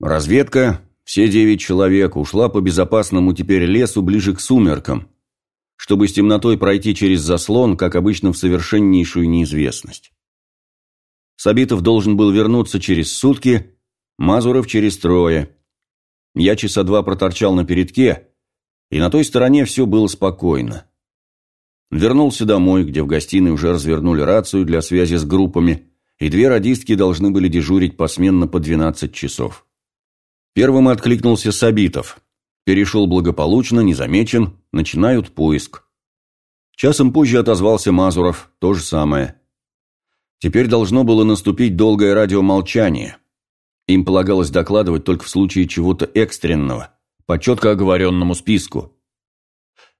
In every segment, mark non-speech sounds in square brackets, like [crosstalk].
Разведка, все девять человек, ушла по безопасному теперь лесу ближе к сумеркам, чтобы с темнотой пройти через заслон, как обычно, в совершеннейшую неизвестность. Сабитов должен был вернуться через сутки, Мазуров через трое. Я часа два проторчал на передке, и на той стороне все было спокойно. Вернулся домой, где в гостиной уже развернули рацию для связи с группами, и две радистки должны были дежурить посменно по 12 часов. Первым откликнулся Сабитов. Перешел благополучно, незамечен, начинают поиск. Часом позже отозвался Мазуров, то же самое. Теперь должно было наступить долгое радиомолчание. Им полагалось докладывать только в случае чего-то экстренного, по четко оговоренному списку.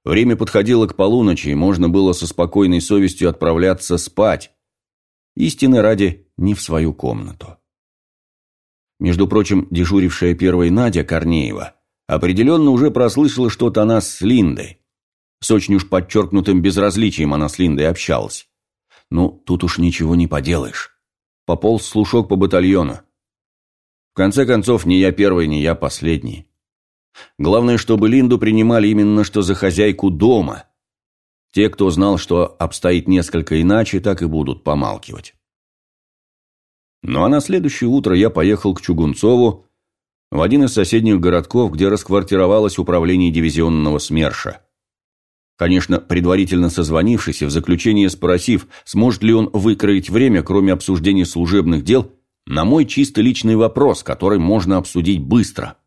Время подходило к полуночи, и можно было со спокойной совестью отправляться спать. Истины ради не в свою комнату. Между прочим, дежурившая первой Надя Корнеева определенно уже прослышала что-то о нас с Линдой. С очень уж подчеркнутым безразличием она с Линдой общалась. Ну, тут уж ничего не поделаешь. Пополз слушок по батальону. В конце концов, не я первый, не я последний. Главное, чтобы Линду принимали именно что за хозяйку дома. Те, кто знал, что обстоит несколько иначе, так и будут помалкивать. Ну а на следующее утро я поехал к Чугунцову, в один из соседних городков, где расквартировалось управление дивизионного СМЕРШа. Конечно, предварительно созвонившись и в заключение спросив, сможет ли он выкроить время, кроме обсуждения служебных дел, на мой чисто личный вопрос, который можно обсудить быстро.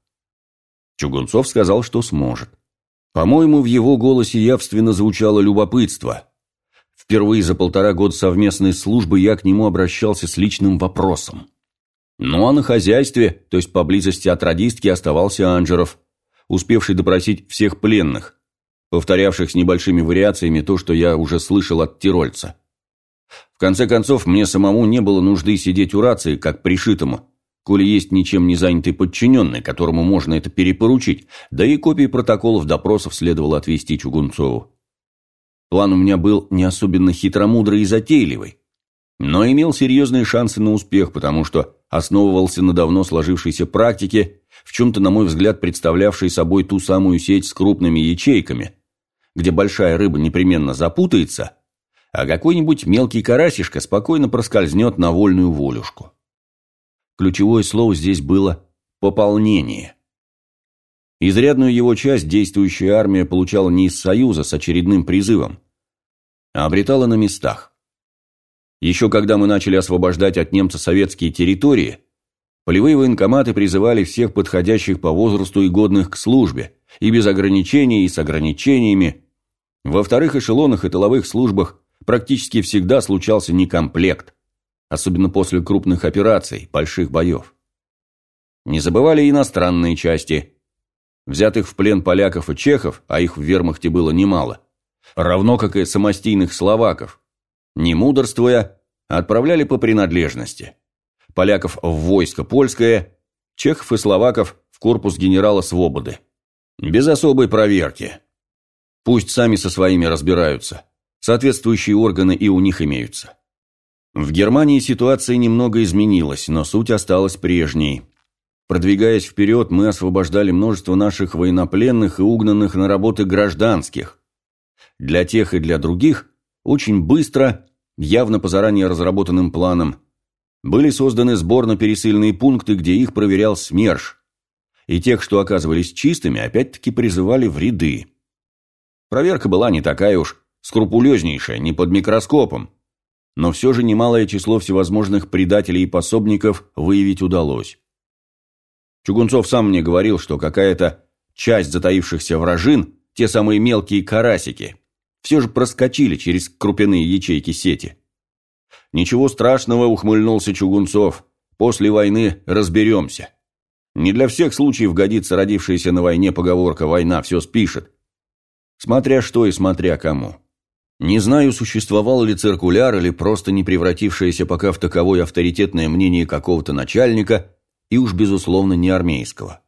Чугунцов сказал, что сможет. По-моему, в его голосе явственно звучало любопытство. Впервые за полтора года совместной службы я к нему обращался с личным вопросом. Ну а на хозяйстве, то есть поблизости от радистки, оставался Анжеров, успевший допросить всех пленных, повторявших с небольшими вариациями то, что я уже слышал от тирольца. В конце концов, мне самому не было нужды сидеть у рации, как пришитому, коли есть ничем не занятый подчиненный, которому можно это перепоручить, да и копии протоколов допросов следовало отвести Чугунцову. План у меня был не особенно хитромудрый и затейливый, но имел серьезные шансы на успех, потому что основывался на давно сложившейся практике, в чем-то, на мой взгляд, представлявшей собой ту самую сеть с крупными ячейками, где большая рыба непременно запутается, а какой-нибудь мелкий карасишка спокойно проскользнет на вольную волюшку. Ключевое слово здесь было «пополнение». Изрядную его часть действующая армия получала не из Союза с очередным призывом, а обретала на местах. Еще когда мы начали освобождать от немца советские территории, полевые военкоматы призывали всех подходящих по возрасту и годных к службе, и без ограничений, и с ограничениями. Во вторых эшелонах и тыловых службах практически всегда случался некомплект особенно после крупных операций, больших боев. Не забывали иностранные части. Взятых в плен поляков и чехов, а их в вермахте было немало, равно как и самостийных словаков, не мудрствуя, отправляли по принадлежности. Поляков в войско польское, чехов и словаков в корпус генерала Свободы. Без особой проверки. Пусть сами со своими разбираются. Соответствующие органы и у них имеются. В Германии ситуация немного изменилась, но суть осталась прежней. Продвигаясь вперед, мы освобождали множество наших военнопленных и угнанных на работы гражданских. Для тех и для других очень быстро, явно по заранее разработанным планам, были созданы сборно-пересыльные пункты, где их проверял СМЕРШ. И тех, что оказывались чистыми, опять-таки призывали в ряды. Проверка была не такая уж скрупулезнейшая, не под микроскопом но все же немалое число всевозможных предателей и пособников выявить удалось. Чугунцов сам мне говорил, что какая-то часть затаившихся вражин, те самые мелкие карасики, все же проскочили через крупяные ячейки сети. «Ничего страшного», — ухмыльнулся Чугунцов, — «после войны разберемся». Не для всех случаев годится родившаяся на войне поговорка «война все спишет». Смотря что и смотря кому. Не знаю, существовал ли циркуляр или просто не превратившееся пока в таковое авторитетное мнение какого-то начальника, и уж безусловно не армейского.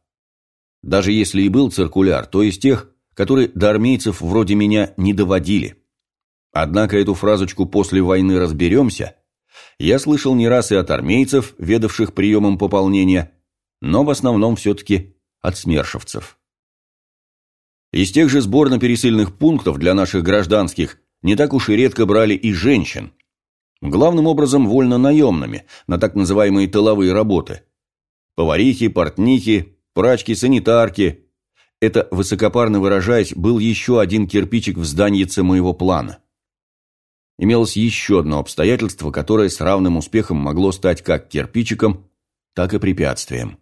Даже если и был циркуляр, то из тех, которые до армейцев вроде меня не доводили. Однако эту фразочку «после войны разберемся» я слышал не раз и от армейцев, ведавших приемом пополнения, но в основном все-таки от смершевцев. Из тех же сборно-пересыльных пунктов для наших гражданских не так уж и редко брали и женщин. Главным образом вольно-наемными, на так называемые тыловые работы. Поварихи, портнихи, прачки, санитарки. Это, высокопарно выражаясь, был еще один кирпичик в зданице моего плана. Имелось еще одно обстоятельство, которое с равным успехом могло стать как кирпичиком, так и препятствием.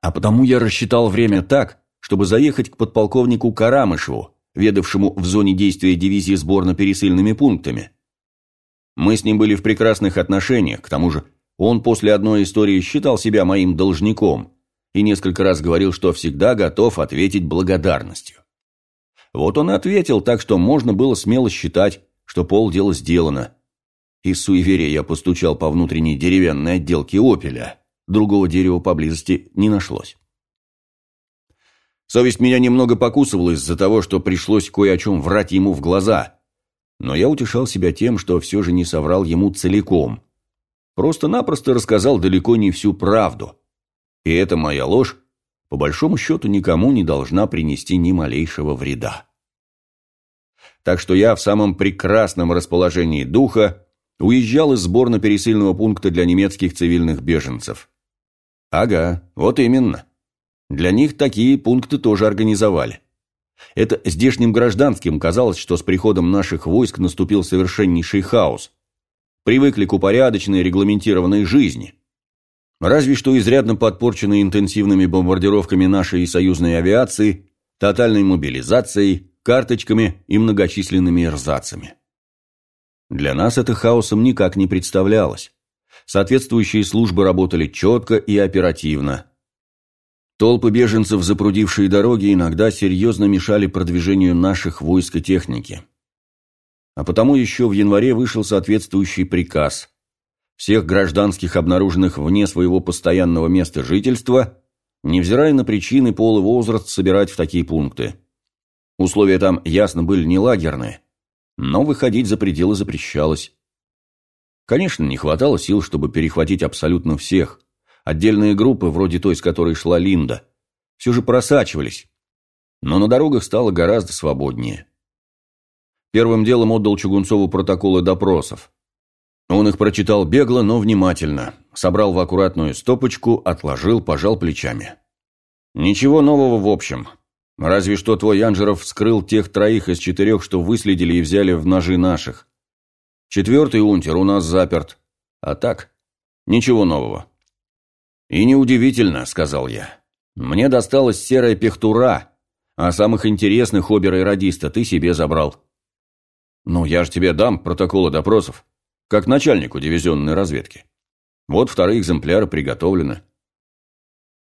А потому я рассчитал время так, чтобы заехать к подполковнику Карамышеву, ведавшему в зоне действия дивизии сборно-пересыльными пунктами. Мы с ним были в прекрасных отношениях, к тому же он после одной истории считал себя моим должником и несколько раз говорил, что всегда готов ответить благодарностью. Вот он и ответил, так что можно было смело считать, что полдела сделано. Из суеверия я постучал по внутренней деревянной отделке «Опеля». Другого дерева поблизости не нашлось. Совесть меня немного покусывала из-за того, что пришлось кое о чем врать ему в глаза. Но я утешал себя тем, что все же не соврал ему целиком. Просто-напросто рассказал далеко не всю правду. И эта моя ложь, по большому счету, никому не должна принести ни малейшего вреда. Так что я в самом прекрасном расположении духа уезжал из сборно-пересыльного пункта для немецких цивильных беженцев. Ага, вот именно. Для них такие пункты тоже организовали. Это здешним гражданским казалось, что с приходом наших войск наступил совершеннейший хаос. Привыкли к упорядоченной регламентированной жизни. Разве что изрядно подпорченной интенсивными бомбардировками нашей и союзной авиации, тотальной мобилизацией, карточками и многочисленными эрзацами. Для нас это хаосом никак не представлялось. Соответствующие службы работали четко и оперативно. Толпы беженцев, запрудившие дороги, иногда серьезно мешали продвижению наших войск и техники. А потому еще в январе вышел соответствующий приказ. Всех гражданских, обнаруженных вне своего постоянного места жительства, невзирая на причины, пол и возраст, собирать в такие пункты. Условия там, ясно, были не лагерные, но выходить за пределы запрещалось. Конечно, не хватало сил, чтобы перехватить абсолютно всех. Отдельные группы, вроде той, с которой шла Линда, все же просачивались. Но на дорогах стало гораздо свободнее. Первым делом отдал Чугунцову протоколы допросов. Он их прочитал бегло, но внимательно. Собрал в аккуратную стопочку, отложил, пожал плечами. Ничего нового в общем. Разве что твой Янжеров вскрыл тех троих из четырех, что выследили и взяли в ножи наших. Четвертый унтер у нас заперт. А так, ничего нового. «И неудивительно», — сказал я. «Мне досталась серая пехтура, а самых интересных обера и радиста ты себе забрал». «Ну, я же тебе дам протоколы допросов, как начальнику дивизионной разведки. Вот вторые экземпляры приготовлены».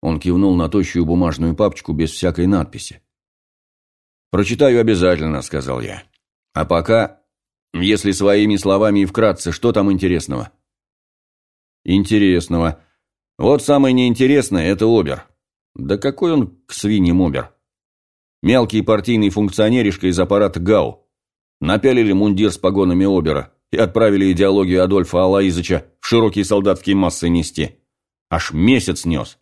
Он кивнул на тощую бумажную папочку без всякой надписи. «Прочитаю обязательно», — сказал я. «А пока, если своими словами и вкратце, что там интересного?» «Интересного», вот самое неинтересное – это Обер. Да какой он к свиньям Обер? Мелкий партийный функционеришка из аппарата ГАУ. Напялили мундир с погонами Обера и отправили идеологию Адольфа Алаизыча в широкие солдатские массы нести. Аж месяц нес.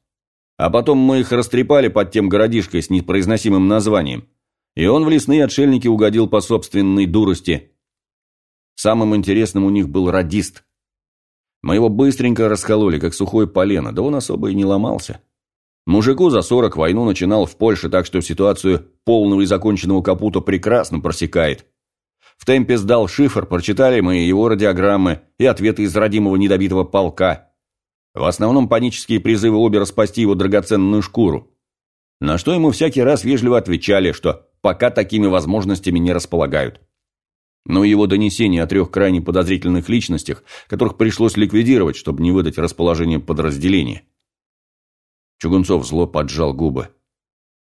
А потом мы их растрепали под тем городишкой с непроизносимым названием. И он в лесные отшельники угодил по собственной дурости. Самым интересным у них был радист – мы его быстренько раскололи, как сухое полено, да он особо и не ломался. Мужику за сорок войну начинал в Польше, так что ситуацию полного и законченного капута прекрасно просекает. В темпе сдал шифр, прочитали мы его радиограммы и ответы из родимого недобитого полка. В основном панические призывы Обера спасти его драгоценную шкуру. На что ему всякий раз вежливо отвечали, что пока такими возможностями не располагают но его донесение о трех крайне подозрительных личностях, которых пришлось ликвидировать, чтобы не выдать расположение подразделения. Чугунцов зло поджал губы.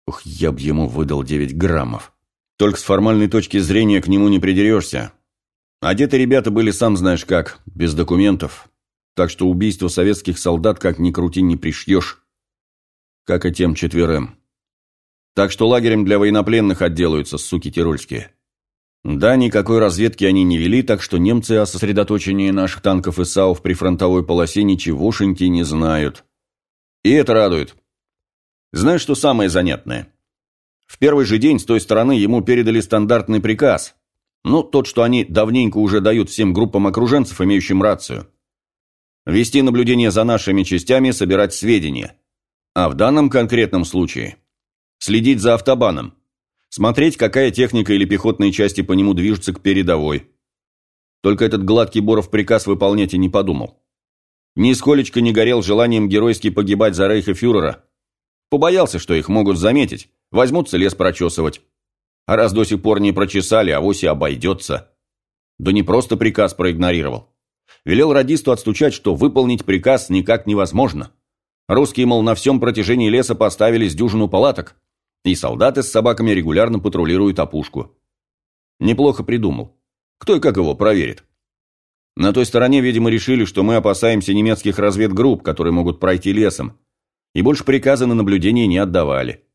Ух, я б ему выдал девять граммов. Только с формальной точки зрения к нему не придерешься. Одеты ребята были сам знаешь как, без документов. Так что убийство советских солдат как ни крути не пришьешь. Как и тем четверым. Так что лагерем для военнопленных отделаются, суки тирольские. Да, никакой разведки они не вели, так что немцы о сосредоточении наших танков и САУ в прифронтовой полосе ничегошеньки не знают. И это радует. Знаешь, что самое занятное? В первый же день с той стороны ему передали стандартный приказ. Ну, тот, что они давненько уже дают всем группам окруженцев, имеющим рацию. Вести наблюдение за нашими частями, собирать сведения. А в данном конкретном случае следить за автобаном. Смотреть, какая техника или пехотные части по нему движутся к передовой. Только этот гладкий Боров приказ выполнять и не подумал. Нисколечко не горел желанием геройски погибать за рейха фюрера. Побоялся, что их могут заметить, возьмутся лес прочесывать. А раз до сих пор не прочесали, а вовсе обойдется. Да не просто приказ проигнорировал. Велел радисту отстучать, что выполнить приказ никак невозможно. Русские, мол, на всем протяжении леса поставили с дюжину палаток, и солдаты с собаками регулярно патрулируют опушку. Неплохо придумал. Кто и как его проверит? На той стороне, видимо, решили, что мы опасаемся немецких разведгрупп, которые могут пройти лесом, и больше приказа на наблюдение не отдавали.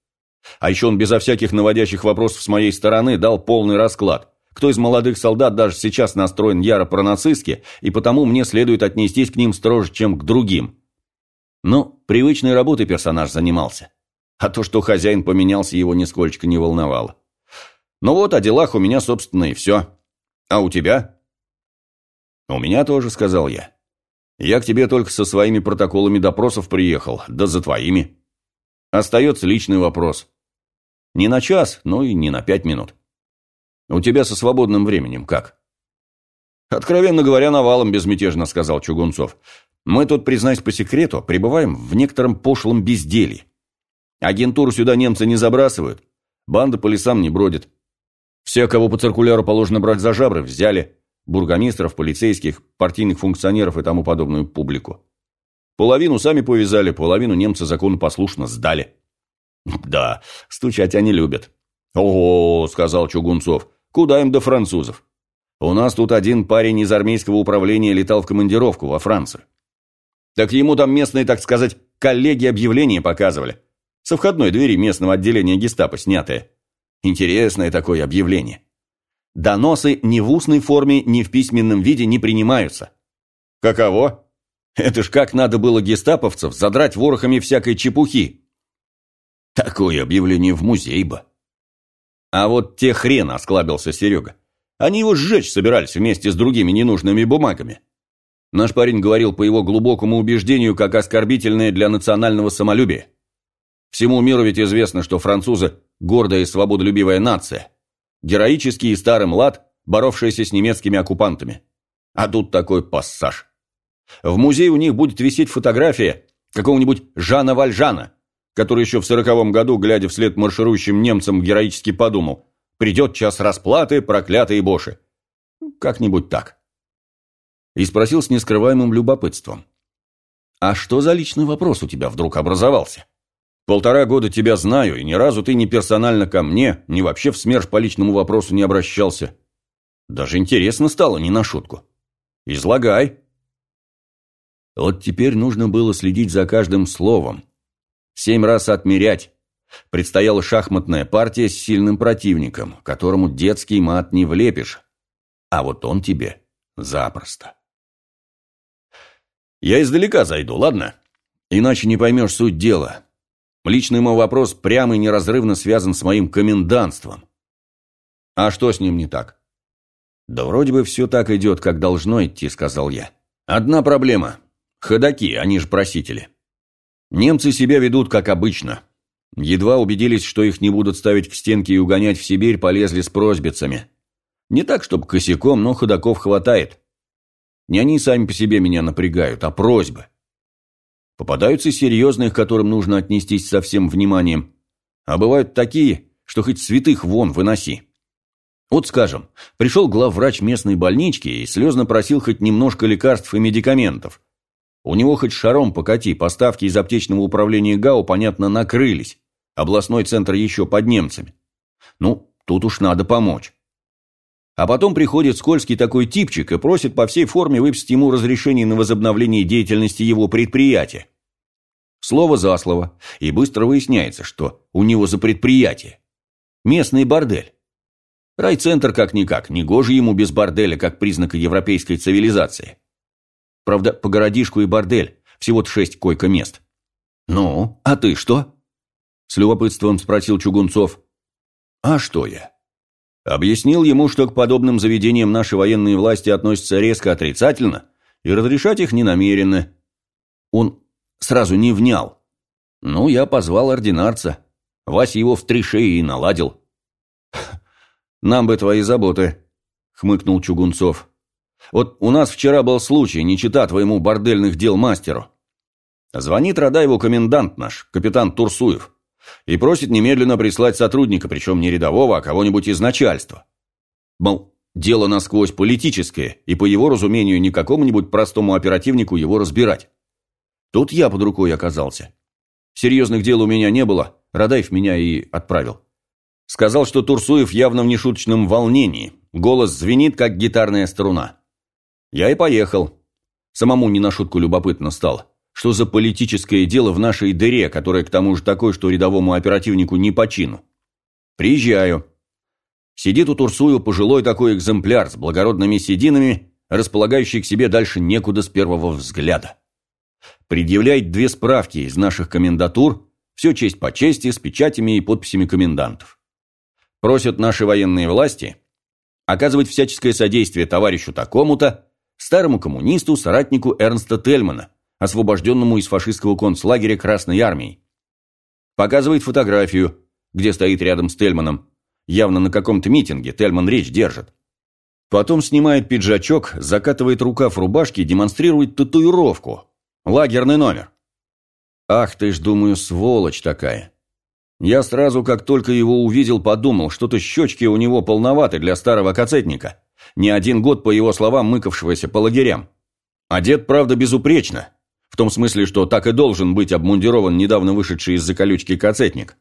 А еще он безо всяких наводящих вопросов с моей стороны дал полный расклад. Кто из молодых солдат даже сейчас настроен яро пронацистски, и потому мне следует отнестись к ним строже, чем к другим. Но привычной работой персонаж занимался. А то, что хозяин поменялся, его нисколько не волновало. Ну вот, о делах у меня, собственно, и все. А у тебя? У меня тоже, сказал я. Я к тебе только со своими протоколами допросов приехал, да за твоими. Остается личный вопрос. Не на час, но и не на пять минут. У тебя со свободным временем как? Откровенно говоря, навалом безмятежно сказал Чугунцов. Мы тут, признаюсь по секрету, пребываем в некотором пошлом безделье. Агентуру сюда немцы не забрасывают, банда по лесам не бродит. Все, кого по циркуляру положено брать за жабры, взяли. Бургомистров, полицейских, партийных функционеров и тому подобную публику. Половину сами повязали, половину немцы законопослушно сдали. Да, стучать они любят. «Ого», — сказал Чугунцов, — «куда им до французов? У нас тут один парень из армейского управления летал в командировку во Францию. Так ему там местные, так сказать, коллеги объявления показывали. Со входной двери местного отделения гестапо снятое. Интересное такое объявление. Доносы ни в устной форме, ни в письменном виде не принимаются. Каково? Это ж как надо было гестаповцев задрать ворохами всякой чепухи. Такое объявление в музей бы. А вот те хрен, осклабился Серега. Они его сжечь собирались вместе с другими ненужными бумагами. Наш парень говорил по его глубокому убеждению, как оскорбительное для национального самолюбия. Всему миру ведь известно, что французы гордая и свободолюбивая нация. Героический и старый млад, боровшийся с немецкими оккупантами. А тут такой пассаж. В музее у них будет висеть фотография какого-нибудь Жана Вальжана, который еще в сороковом году, глядя вслед марширующим немцам, героически подумал «Придет час расплаты, проклятые боши». Как-нибудь так. И спросил с нескрываемым любопытством. «А что за личный вопрос у тебя вдруг образовался?» Полтора года тебя знаю, и ни разу ты ни персонально ко мне, ни вообще в СМЕРШ по личному вопросу не обращался. Даже интересно стало, не на шутку. Излагай. Вот теперь нужно было следить за каждым словом. Семь раз отмерять. Предстояла шахматная партия с сильным противником, которому детский мат не влепишь. А вот он тебе запросто. Я издалека зайду, ладно? Иначе не поймешь суть дела. Личный мой вопрос прямо и неразрывно связан с моим комендантством. А что с ним не так? Да вроде бы все так идет, как должно идти, сказал я. Одна проблема. Ходаки, они же просители. Немцы себя ведут как обычно. Едва убедились, что их не будут ставить к стенке и угонять в Сибирь, полезли с просьбицами. Не так, чтобы косяком, но ходаков хватает. Не они сами по себе меня напрягают, а просьбы. Попадаются серьезные, к которым нужно отнестись со всем вниманием. А бывают такие, что хоть святых вон выноси. Вот скажем, пришел главврач местной больнички и слезно просил хоть немножко лекарств и медикаментов. У него хоть шаром покати, поставки из аптечного управления ГАУ, понятно, накрылись. Областной центр еще под немцами. Ну, тут уж надо помочь. А потом приходит скользкий такой типчик и просит по всей форме выписать ему разрешение на возобновление деятельности его предприятия. Слово за слово, и быстро выясняется, что у него за предприятие. Местный бордель. Райцентр как-никак, негоже ему без борделя, как признака европейской цивилизации. Правда, по городишку и бордель, всего-то шесть койко-мест. Ну, а ты что? С любопытством спросил Чугунцов. А что я? Объяснил ему, что к подобным заведениям наши военные власти относятся резко отрицательно и разрешать их не намерены. Он сразу не внял. Ну, я позвал ординарца. Вася его в три шеи и наладил. [laughs] «Нам бы твои заботы», — хмыкнул Чугунцов. «Вот у нас вчера был случай, не чита твоему бордельных дел мастеру. Звонит Радаеву комендант наш, капитан Турсуев, и просит немедленно прислать сотрудника, причем не рядового, а кого-нибудь из начальства. Мол, дело насквозь политическое, и по его разумению не какому-нибудь простому оперативнику его разбирать. Тут я под рукой оказался. Серьезных дел у меня не было, Радаев меня и отправил. Сказал, что Турсуев явно в нешуточном волнении, голос звенит, как гитарная струна. Я и поехал. Самому не на шутку любопытно стало. Что за политическое дело в нашей дыре, которое к тому же такое, что рядовому оперативнику не по чину? Приезжаю. Сидит у Турсуева пожилой такой экземпляр с благородными сединами, располагающий к себе дальше некуда с первого взгляда. Предъявляет две справки из наших комендатур, все честь по чести, с печатями и подписями комендантов. Просят наши военные власти оказывать всяческое содействие товарищу такому-то, старому коммунисту, соратнику Эрнста Тельмана, освобожденному из фашистского концлагеря Красной Армии. Показывает фотографию, где стоит рядом с Тельманом. Явно на каком-то митинге Тельман речь держит. Потом снимает пиджачок, закатывает рукав рубашки и демонстрирует татуировку. Лагерный номер. Ах ты ж, думаю, сволочь такая. Я сразу, как только его увидел, подумал, что-то щечки у него полноваты для старого кацетника. Не один год, по его словам, мыкавшегося по лагерям. Одет, правда, безупречно. В том смысле, что так и должен быть обмундирован недавно вышедший из-за колючки кацетник.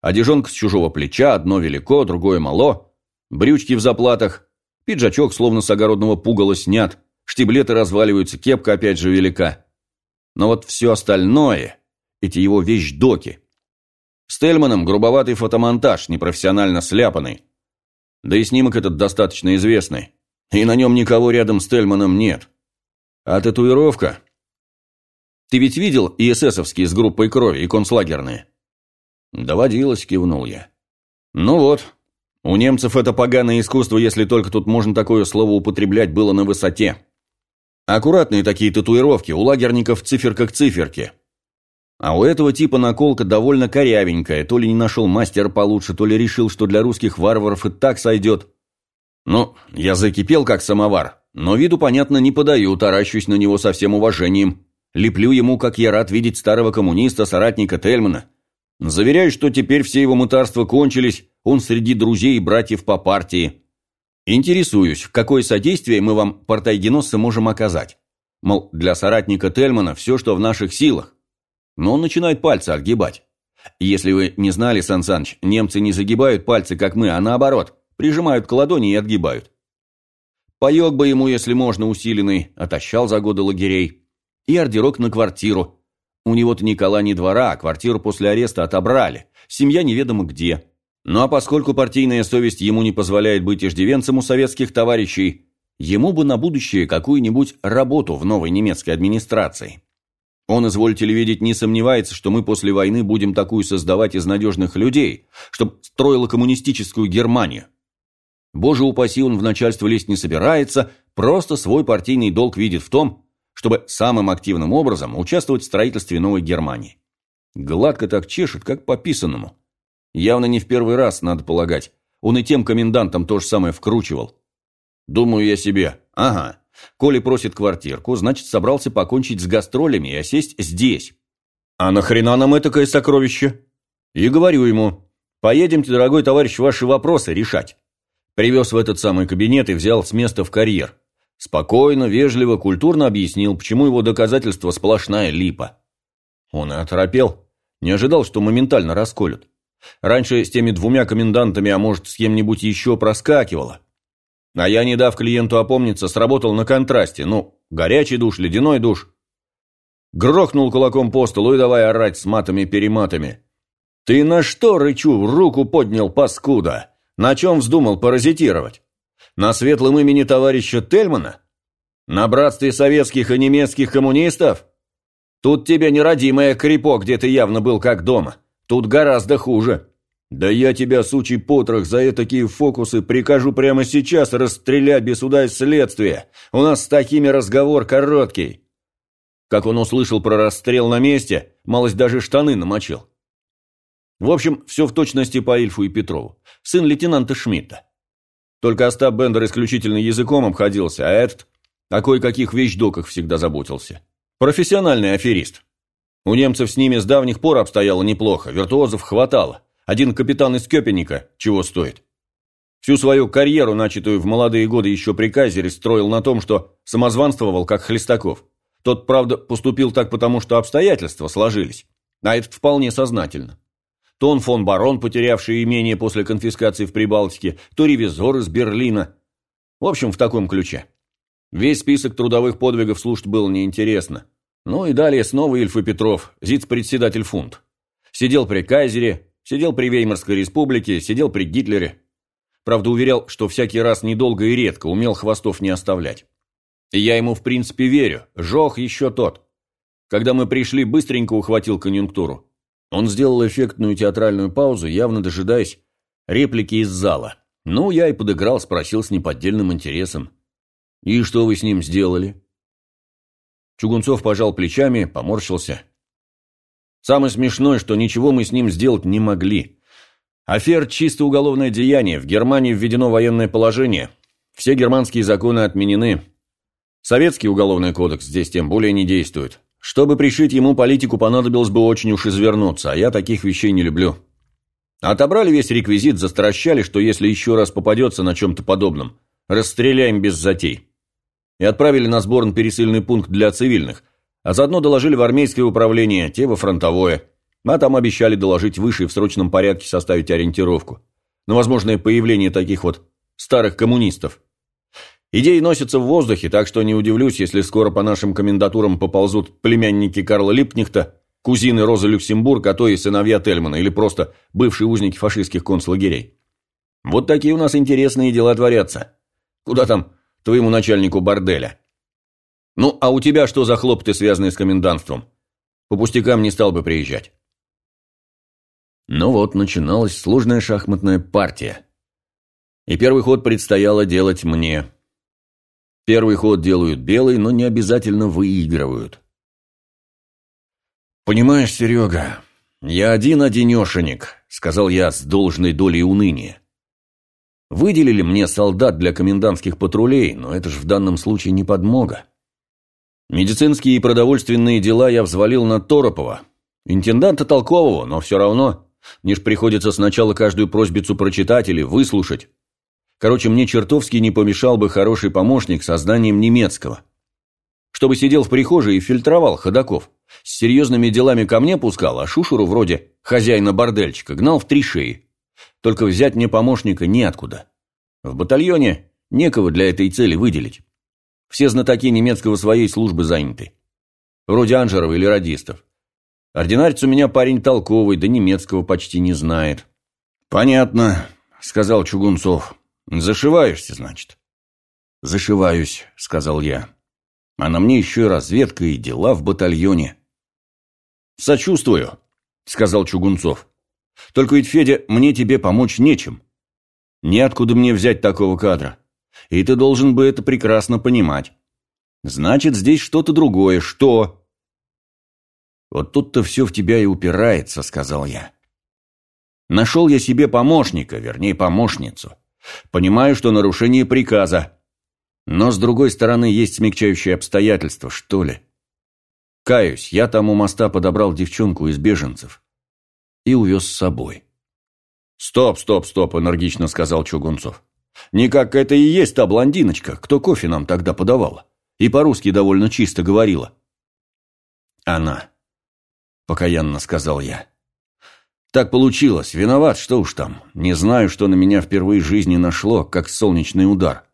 Одежонка с чужого плеча, одно велико, другое мало. Брючки в заплатах. Пиджачок, словно с огородного пугала, снят. Штиблеты разваливаются, кепка опять же велика. Но вот все остальное, эти его вещдоки. С Тельманом грубоватый фотомонтаж, непрофессионально сляпанный. Да и снимок этот достаточно известный. И на нем никого рядом с Тельманом нет. А татуировка ты ведь видел ИССовские с группой крови и концлагерные?» «Доводилось», – кивнул я. «Ну вот, у немцев это поганое искусство, если только тут можно такое слово употреблять, было на высоте. Аккуратные такие татуировки, у лагерников циферка к циферке. А у этого типа наколка довольно корявенькая, то ли не нашел мастера получше, то ли решил, что для русских варваров и так сойдет. Ну, я закипел как самовар, но виду, понятно, не подаю, таращусь на него со всем уважением. Леплю ему, как я рад видеть старого коммуниста, соратника Тельмана. Заверяю, что теперь все его мытарства кончились, он среди друзей и братьев по партии. Интересуюсь, какое содействие мы вам, портайгеносцы, можем оказать. Мол, для соратника Тельмана все, что в наших силах. Но он начинает пальцы отгибать. Если вы не знали, Сан Саныч, немцы не загибают пальцы, как мы, а наоборот, прижимают к ладони и отгибают. Паек бы ему, если можно, усиленный, отощал за годы лагерей и ордерок на квартиру. У него-то ни кола, ни двора, а квартиру после ареста отобрали. Семья неведомо где. Ну а поскольку партийная совесть ему не позволяет быть иждивенцем у советских товарищей, ему бы на будущее какую-нибудь работу в новой немецкой администрации. Он, извольте ли видеть, не сомневается, что мы после войны будем такую создавать из надежных людей, чтобы строила коммунистическую Германию. Боже упаси, он в начальство лезть не собирается, просто свой партийный долг видит в том, чтобы самым активным образом участвовать в строительстве Новой Германии. Гладко так чешет, как по писанному. Явно не в первый раз, надо полагать. Он и тем комендантам то же самое вкручивал. Думаю я себе, ага, Коли просит квартирку, значит, собрался покончить с гастролями и осесть здесь. А нахрена нам этакое сокровище? И говорю ему, поедемте, дорогой товарищ, ваши вопросы решать. Привез в этот самый кабинет и взял с места в карьер. Спокойно, вежливо, культурно объяснил, почему его доказательство сплошная липа. Он и оторопел. Не ожидал, что моментально расколют. Раньше с теми двумя комендантами, а может, с кем-нибудь еще проскакивало. А я, не дав клиенту опомниться, сработал на контрасте. Ну, горячий душ, ледяной душ. Грохнул кулаком по столу и давай орать с матами-перематами. «Ты на что, рычу, руку поднял, паскуда? На чем вздумал паразитировать?» На светлом имени товарища Тельмана? На братстве советских и немецких коммунистов? Тут тебе нерадимая крепо, где ты явно был как дома. Тут гораздо хуже. Да я тебя, сучий потрох, за такие фокусы прикажу прямо сейчас расстрелять без суда и следствия. У нас с такими разговор короткий. Как он услышал про расстрел на месте, малость даже штаны намочил. В общем, все в точности по Ильфу и Петрову. Сын лейтенанта Шмидта. Только Остап Бендер исключительно языком обходился, а этот о кое-каких вещдоках всегда заботился. Профессиональный аферист. У немцев с ними с давних пор обстояло неплохо, виртуозов хватало. Один капитан из Кёпеника чего стоит. Всю свою карьеру, начатую в молодые годы еще при Кайзере, строил на том, что самозванствовал, как Хлестаков. Тот, правда, поступил так потому, что обстоятельства сложились, а этот вполне сознательно. То он фон Барон, потерявший имение после конфискации в Прибалтике, то ревизор из Берлина. В общем, в таком ключе. Весь список трудовых подвигов слушать было неинтересно. Ну и далее снова Ильф и Петров, зиц-председатель фунт. Сидел при Кайзере, сидел при Веймарской республике, сидел при Гитлере. Правда, уверял, что всякий раз недолго и редко умел хвостов не оставлять. И я ему в принципе верю, жох еще тот. Когда мы пришли, быстренько ухватил конъюнктуру. Он сделал эффектную театральную паузу, явно дожидаясь реплики из зала. Ну, я и подыграл, спросил с неподдельным интересом. «И что вы с ним сделали?» Чугунцов пожал плечами, поморщился. «Самое смешное, что ничего мы с ним сделать не могли. Афер – чисто уголовное деяние, в Германии введено военное положение. Все германские законы отменены. Советский уголовный кодекс здесь тем более не действует. Чтобы пришить ему политику, понадобилось бы очень уж извернуться, а я таких вещей не люблю. Отобрали весь реквизит, застращали, что если еще раз попадется на чем-то подобном, расстреляем без затей и отправили на сбор на пересыльный пункт для цивильных, а заодно доложили в армейское управление, те во фронтовое, а там обещали доложить выше и в срочном порядке составить ориентировку на возможное появление таких вот старых коммунистов. Идеи носятся в воздухе, так что не удивлюсь, если скоро по нашим комендатурам поползут племянники Карла Липнихта, кузины Розы Люксембург, а то и сыновья Тельмана, или просто бывшие узники фашистских концлагерей. Вот такие у нас интересные дела творятся. Куда там твоему начальнику борделя. Ну, а у тебя что за хлопоты, связанные с комендантством? По пустякам не стал бы приезжать. Ну вот, начиналась сложная шахматная партия. И первый ход предстояло делать мне. Первый ход делают белый, но не обязательно выигрывают. «Понимаешь, Серега, я один-одинешенек», — сказал я с должной долей уныния. Выделили мне солдат для комендантских патрулей, но это же в данном случае не подмога. Медицинские и продовольственные дела я взвалил на Торопова. Интенданта толкового, но все равно. Мне ж приходится сначала каждую просьбицу прочитать или выслушать. Короче, мне чертовски не помешал бы хороший помощник со знанием немецкого. Чтобы сидел в прихожей и фильтровал ходаков. С серьезными делами ко мне пускал, а Шушуру вроде хозяина бордельчика гнал в три шеи. Только взять мне помощника неоткуда. В батальоне некого для этой цели выделить. Все знатоки немецкого своей службы заняты. Вроде Анжерова или радистов. Ординарец у меня парень толковый, да немецкого почти не знает. «Понятно», — сказал Чугунцов. «Зашиваешься, значит?» «Зашиваюсь», — сказал я. «А на мне еще и разведка, и дела в батальоне». «Сочувствую», — сказал Чугунцов. Только ведь, Федя, мне тебе помочь нечем. Неоткуда мне взять такого кадра. И ты должен бы это прекрасно понимать. Значит, здесь что-то другое. Что? Вот тут-то все в тебя и упирается, сказал я. Нашел я себе помощника, вернее, помощницу. Понимаю, что нарушение приказа. Но, с другой стороны, есть смягчающие обстоятельства, что ли. Каюсь, я там у моста подобрал девчонку из беженцев и увез с собой. «Стоп, стоп, стоп!» – энергично сказал Чугунцов. «Никак это и есть та блондиночка, кто кофе нам тогда подавала. И по-русски довольно чисто говорила». «Она», – покаянно сказал я. «Так получилось. Виноват, что уж там. Не знаю, что на меня впервые в жизни нашло, как солнечный удар».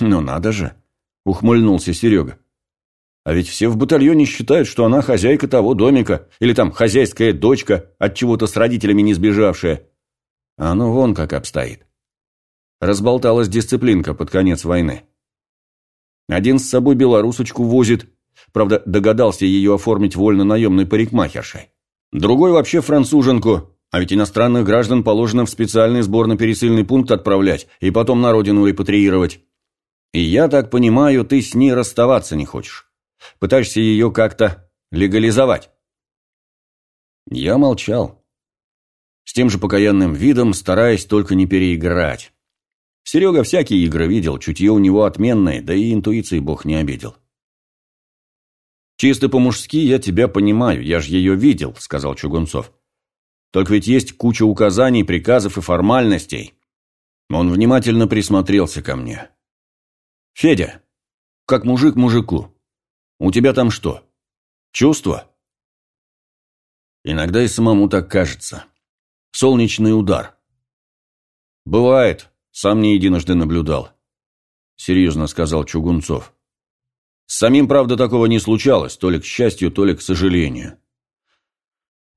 «Ну надо же!» – ухмыльнулся Серега. А ведь все в батальоне считают, что она хозяйка того домика, или там хозяйская дочка, от чего-то с родителями не сбежавшая. А ну вон как обстоит. Разболталась дисциплинка под конец войны. Один с собой белорусочку возит, Правда, догадался ее оформить вольно-наемной парикмахершей. Другой вообще француженку, а ведь иностранных граждан положено в специальный сборно-пересыльный пункт отправлять и потом на родину репатриировать. И я так понимаю, ты с ней расставаться не хочешь. Пытаешься ее как-то легализовать. Я молчал. С тем же покаянным видом, стараясь только не переиграть. Серега всякие игры видел, чутье у него отменное, да и интуиции бог не обидел. «Чисто по-мужски я тебя понимаю, я же ее видел», — сказал Чугунцов. «Только ведь есть куча указаний, приказов и формальностей». Он внимательно присмотрелся ко мне. «Федя, как мужик мужику, у тебя там что, чувство?» Иногда и самому так кажется. Солнечный удар. «Бывает, сам не единожды наблюдал», — серьезно сказал Чугунцов. С самим, правда, такого не случалось, то ли к счастью, то ли к сожалению.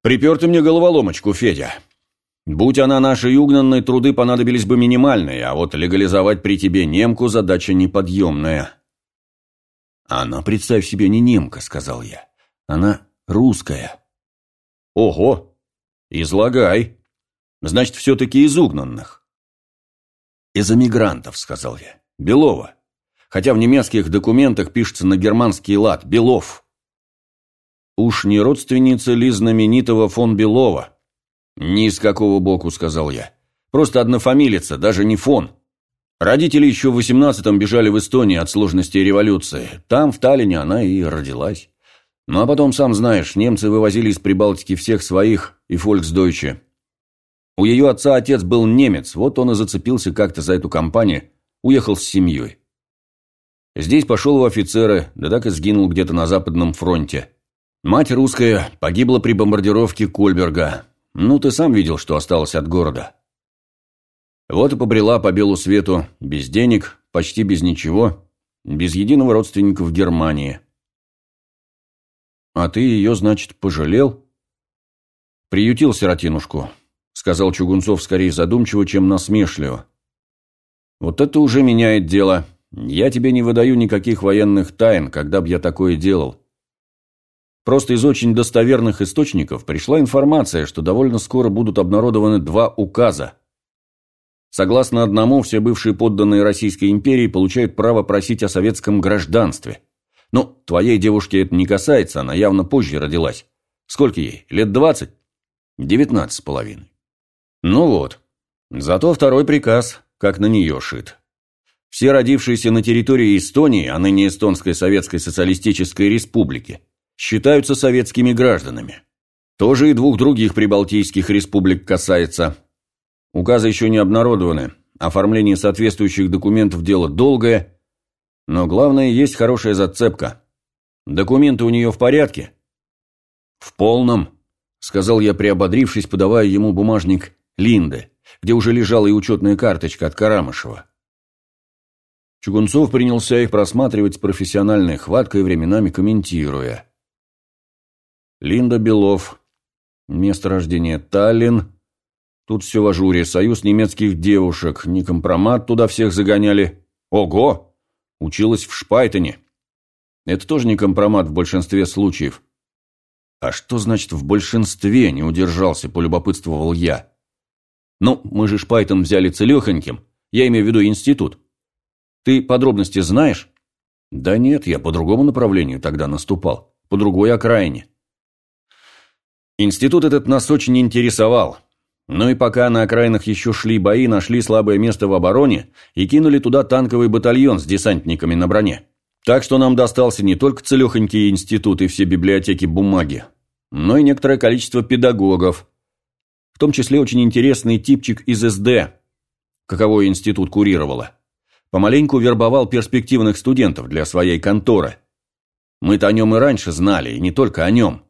Припер ты мне головоломочку, Федя. Будь она нашей угнанной, труды понадобились бы минимальные, а вот легализовать при тебе немку задача неподъемная. Она, представь себе, не немка, сказал я. Она русская. Ого! Излагай. Значит, все-таки из угнанных. Из эмигрантов, сказал я. Белова хотя в немецких документах пишется на германский лад «Белов». «Уж не родственница ли знаменитого фон Белова?» «Ни из какого боку», — сказал я. «Просто однофамилица, даже не фон. Родители еще в восемнадцатом бежали в Эстонию от сложностей революции. Там, в Таллине, она и родилась. Ну а потом, сам знаешь, немцы вывозили из Прибалтики всех своих и фольксдойче. У ее отца отец был немец, вот он и зацепился как-то за эту компанию, уехал с семьей. Здесь пошел в офицеры, да так и сгинул где-то на Западном фронте. Мать русская погибла при бомбардировке Кольберга. Ну, ты сам видел, что осталось от города. Вот и побрела по белу свету, без денег, почти без ничего, без единого родственника в Германии. А ты ее, значит, пожалел? Приютил сиротинушку, сказал Чугунцов скорее задумчиво, чем насмешливо. Вот это уже меняет дело. Я тебе не выдаю никаких военных тайн, когда бы я такое делал. Просто из очень достоверных источников пришла информация, что довольно скоро будут обнародованы два указа. Согласно одному, все бывшие подданные Российской империи получают право просить о советском гражданстве. Ну, твоей девушке это не касается, она явно позже родилась. Сколько ей? Лет двадцать? Девятнадцать с половиной. Ну вот. Зато второй приказ, как на нее шит. Все родившиеся на территории Эстонии, а ныне Эстонской Советской Социалистической Республики, считаются советскими гражданами. Тоже и двух других прибалтийских республик касается. Указы еще не обнародованы, оформление соответствующих документов дело долгое, но главное, есть хорошая зацепка. Документы у нее в порядке? В полном, сказал я, приободрившись, подавая ему бумажник Линды, где уже лежала и учетная карточка от Карамышева. Чугунцов принялся их просматривать с профессиональной хваткой, временами комментируя. Линда Белов. Место рождения Таллин. Тут все в ажуре. Союз немецких девушек. Не компромат туда всех загоняли. Ого! Училась в Шпайтоне. Это тоже не компромат в большинстве случаев. А что значит в большинстве, не удержался, полюбопытствовал я. Ну, мы же Шпайтон взяли целехоньким. Я имею в виду институт. Ты подробности знаешь? Да нет, я по другому направлению тогда наступал, по другой окраине. Институт этот нас очень интересовал. Ну и пока на окраинах еще шли бои, нашли слабое место в обороне и кинули туда танковый батальон с десантниками на броне. Так что нам достался не только целехонький институт и все библиотеки бумаги, но и некоторое количество педагогов, в том числе очень интересный типчик из СД, каковой институт курировала помаленьку вербовал перспективных студентов для своей конторы. Мы-то о нем и раньше знали, и не только о нем.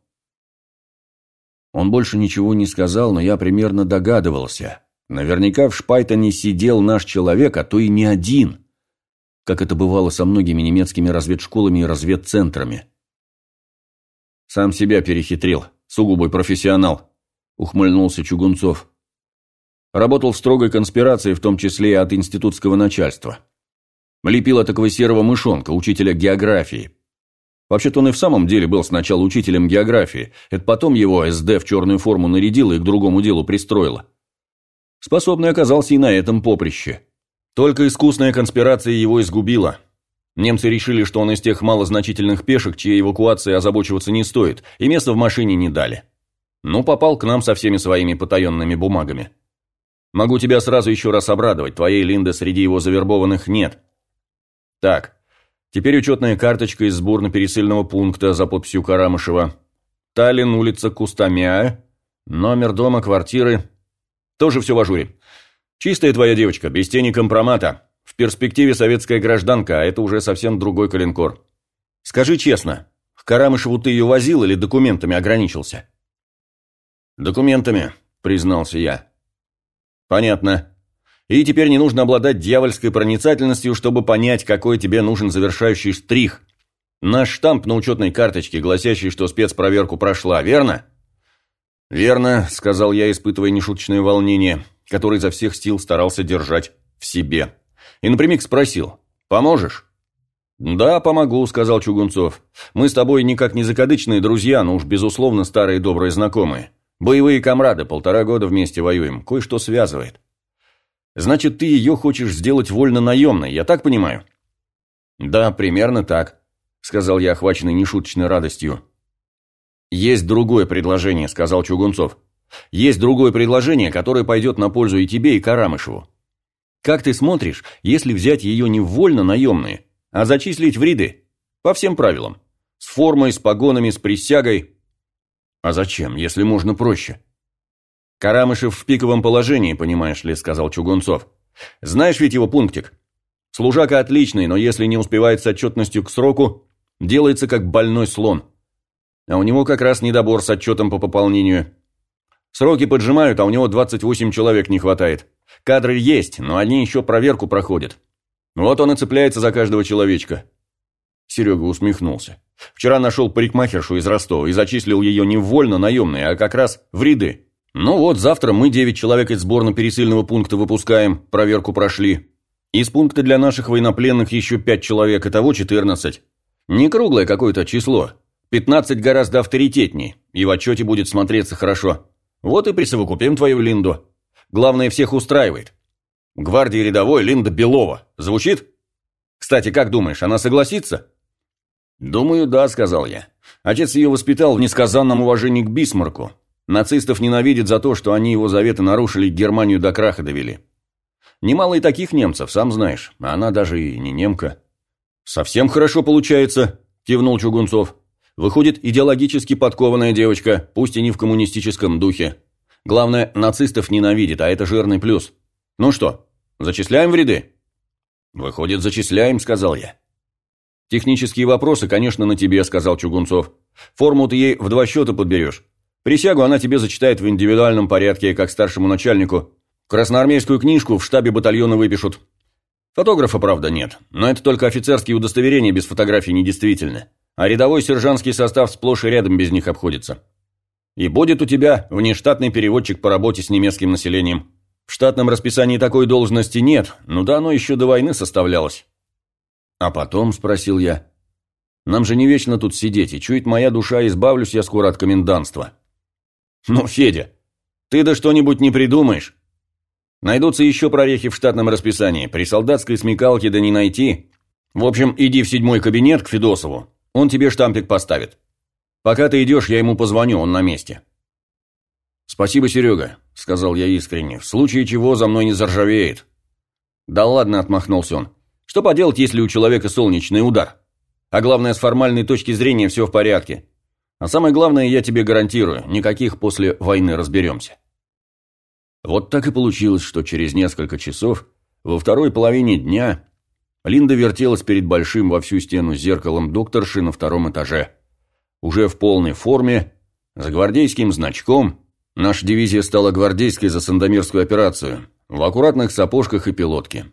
Он больше ничего не сказал, но я примерно догадывался. Наверняка в Шпайтоне сидел наш человек, а то и не один, как это бывало со многими немецкими разведшколами и разведцентрами. «Сам себя перехитрил, сугубый профессионал», — ухмыльнулся Чугунцов. Работал в строгой конспирации, в том числе и от институтского начальства. Лепила такого серого мышонка, учителя географии. Вообще-то он и в самом деле был сначала учителем географии, это потом его СД в черную форму нарядила и к другому делу пристроила. Способный оказался и на этом поприще. Только искусная конспирация его изгубила. Немцы решили, что он из тех малозначительных пешек, чьей эвакуации озабочиваться не стоит, и места в машине не дали. Ну, попал к нам со всеми своими потаенными бумагами. Могу тебя сразу еще раз обрадовать, твоей Линды среди его завербованных нет. Так, теперь учетная карточка из сборно-пересыльного пункта за подписью Карамышева. Таллин, улица Кустамя, номер дома, квартиры. Тоже все в ажуре. Чистая твоя девочка, без тени компромата. В перспективе советская гражданка, а это уже совсем другой калинкор. Скажи честно, к Карамышеву ты ее возил или документами ограничился? Документами, признался я. Понятно. И теперь не нужно обладать дьявольской проницательностью, чтобы понять, какой тебе нужен завершающий штрих. Наш штамп на учетной карточке, гласящий, что спецпроверку прошла, верно? Верно, сказал я, испытывая нешуточное волнение, которое изо всех сил старался держать в себе. И напрямик спросил, поможешь? «Да, помогу», — сказал Чугунцов. «Мы с тобой никак не закадычные друзья, но уж, безусловно, старые добрые знакомые. Боевые комрады, полтора года вместе воюем, кое-что связывает. Значит, ты ее хочешь сделать вольно наемной, я так понимаю? Да, примерно так, сказал я, охваченный нешуточной радостью. Есть другое предложение, сказал Чугунцов. Есть другое предложение, которое пойдет на пользу и тебе, и Карамышеву. Как ты смотришь, если взять ее не вольно наемные, а зачислить в ряды? По всем правилам. С формой, с погонами, с присягой, «А зачем, если можно проще?» «Карамышев в пиковом положении, понимаешь ли», — сказал Чугунцов. «Знаешь ведь его пунктик? Служака отличный, но если не успевает с отчетностью к сроку, делается как больной слон. А у него как раз недобор с отчетом по пополнению. Сроки поджимают, а у него 28 человек не хватает. Кадры есть, но они еще проверку проходят. Вот он и цепляется за каждого человечка». Серега усмехнулся. Вчера нашел парикмахершу из Ростова и зачислил ее не вольно наемной, а как раз в ряды. Ну вот, завтра мы девять человек из сборно-пересыльного пункта выпускаем, проверку прошли. Из пункта для наших военнопленных еще пять человек, итого четырнадцать. Не круглое какое-то число. Пятнадцать гораздо авторитетней, и в отчете будет смотреться хорошо. Вот и присовокупим твою Линду. Главное, всех устраивает. Гвардии рядовой Линда Белова. Звучит? Кстати, как думаешь, она согласится? «Думаю, да», — сказал я. Отец ее воспитал в несказанном уважении к Бисмарку. Нацистов ненавидит за то, что они его заветы нарушили Германию до краха довели. Немало и таких немцев, сам знаешь, а она даже и не немка. «Совсем хорошо получается», – кивнул Чугунцов. «Выходит, идеологически подкованная девочка, пусть и не в коммунистическом духе. Главное, нацистов ненавидит, а это жирный плюс. Ну что, зачисляем в ряды?» «Выходит, зачисляем», – сказал я. «Технические вопросы, конечно, на тебе», – сказал Чугунцов. «Форму ты ей в два счета подберешь. Присягу она тебе зачитает в индивидуальном порядке, как старшему начальнику. Красноармейскую книжку в штабе батальона выпишут. Фотографа, правда, нет, но это только офицерские удостоверения без фотографий недействительны. А рядовой сержантский состав сплошь и рядом без них обходится. И будет у тебя внештатный переводчик по работе с немецким населением. В штатном расписании такой должности нет, но да оно еще до войны составлялось. «А потом?» – спросил я. «Нам же не вечно тут сидеть, и чует моя душа, избавлюсь я скоро от комендантства». «Ну, Федя, ты да что-нибудь не придумаешь?» «Найдутся еще прорехи в штатном расписании, при солдатской смекалке да не найти. В общем, иди в седьмой кабинет к Федосову, он тебе штампик поставит. Пока ты идешь, я ему позвоню, он на месте». «Спасибо, Серега», – сказал я искренне, – «в случае чего за мной не заржавеет». «Да ладно», – отмахнулся он. Что поделать, если у человека солнечный удар? А главное, с формальной точки зрения все в порядке. А самое главное, я тебе гарантирую, никаких после войны разберемся. Вот так и получилось, что через несколько часов, во второй половине дня, Линда вертелась перед большим во всю стену зеркалом докторши на втором этаже. Уже в полной форме, с гвардейским значком, наша дивизия стала гвардейской за Сандомирскую операцию, в аккуратных сапожках и пилотке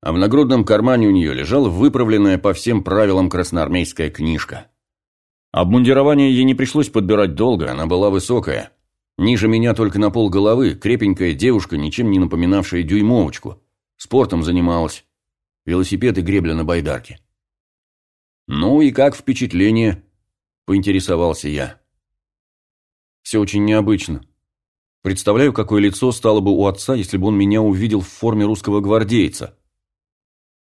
а в нагрудном кармане у нее лежала выправленная по всем правилам красноармейская книжка. Обмундирование ей не пришлось подбирать долго, она была высокая. Ниже меня только на пол головы, крепенькая девушка, ничем не напоминавшая дюймовочку. Спортом занималась. Велосипед и гребля на байдарке. «Ну и как впечатление?» – поинтересовался я. «Все очень необычно. Представляю, какое лицо стало бы у отца, если бы он меня увидел в форме русского гвардейца.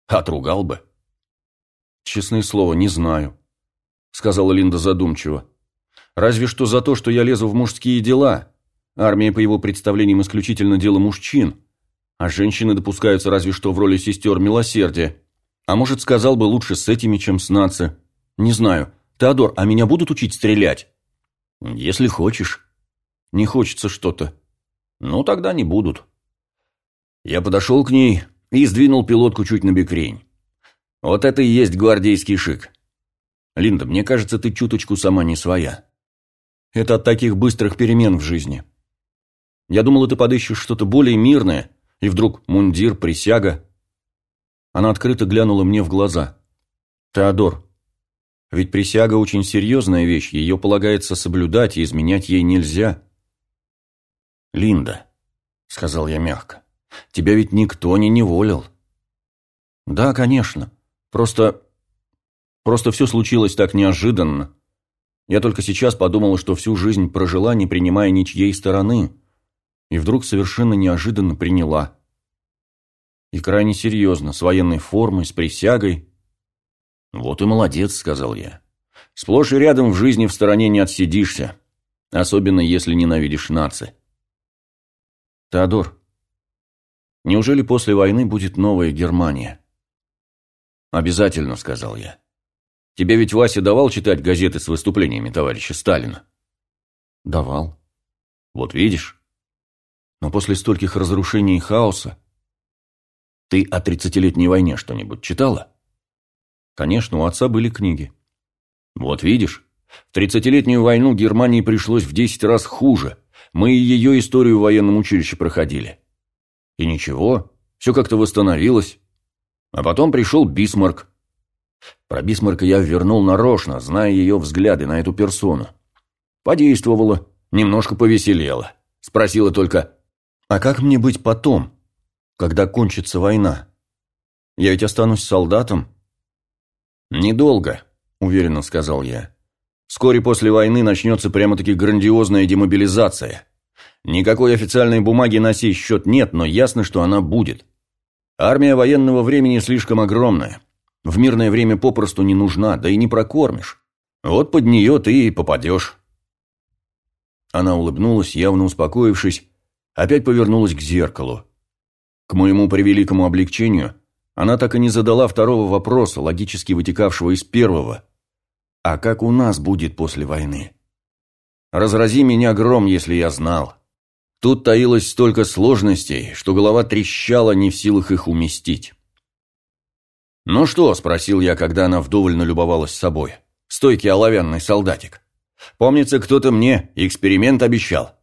Отругал бы. Честное слово, не знаю, сказала Линда задумчиво. Разве что за то, что я лезу в мужские дела. Армия, по его представлениям, исключительно дело мужчин. А женщины допускаются разве что в роли сестер милосердия. А может, сказал бы лучше с этими, чем с наци. Не знаю. Теодор, а меня будут учить стрелять? Если хочешь. Не хочется что-то. Ну, тогда не будут. Я подошел к ней и сдвинул пилотку чуть на бекрень. Вот это и есть гвардейский шик. Линда, мне кажется, ты чуточку сама не своя. Это от таких быстрых перемен в жизни. Я думала, ты подыщешь что-то более мирное, и вдруг мундир, присяга. Она открыто глянула мне в глаза. Теодор, ведь присяга очень серьезная вещь, ее полагается соблюдать, и изменять ей нельзя. «Линда», — сказал я мягко, — «тебя ведь никто не неволил». «Да, конечно. Просто... просто все случилось так неожиданно. Я только сейчас подумала, что всю жизнь прожила, не принимая ничьей стороны, и вдруг совершенно неожиданно приняла. И крайне серьезно, с военной формой, с присягой». «Вот и молодец», — сказал я. «Сплошь и рядом в жизни в стороне не отсидишься, особенно если ненавидишь нации». Теодор, неужели после войны будет новая Германия? Обязательно, сказал я. Тебе ведь Вася давал читать газеты с выступлениями товарища Сталина? Давал. Вот видишь. Но после стольких разрушений и хаоса... Ты о тридцатилетней войне что-нибудь читала? Конечно, у отца были книги. Вот видишь, в тридцатилетнюю войну Германии пришлось в десять раз хуже – мы и ее историю в военном училище проходили. И ничего, все как-то восстановилось. А потом пришел Бисмарк. Про Бисмарка я вернул нарочно, зная ее взгляды на эту персону. Подействовала, немножко повеселела. Спросила только, «А как мне быть потом, когда кончится война? Я ведь останусь солдатом?» «Недолго», — уверенно сказал я. Вскоре после войны начнется прямо-таки грандиозная демобилизация. Никакой официальной бумаги на сей счет нет, но ясно, что она будет. Армия военного времени слишком огромная. В мирное время попросту не нужна, да и не прокормишь. Вот под нее ты и попадешь. Она улыбнулась, явно успокоившись, опять повернулась к зеркалу. К моему превеликому облегчению, она так и не задала второго вопроса, логически вытекавшего из первого – а как у нас будет после войны? Разрази меня гром, если я знал. Тут таилось столько сложностей, что голова трещала, не в силах их уместить. «Ну что?» – спросил я, когда она вдоволь налюбовалась собой. «Стойкий оловянный солдатик. Помнится, кто-то мне эксперимент обещал.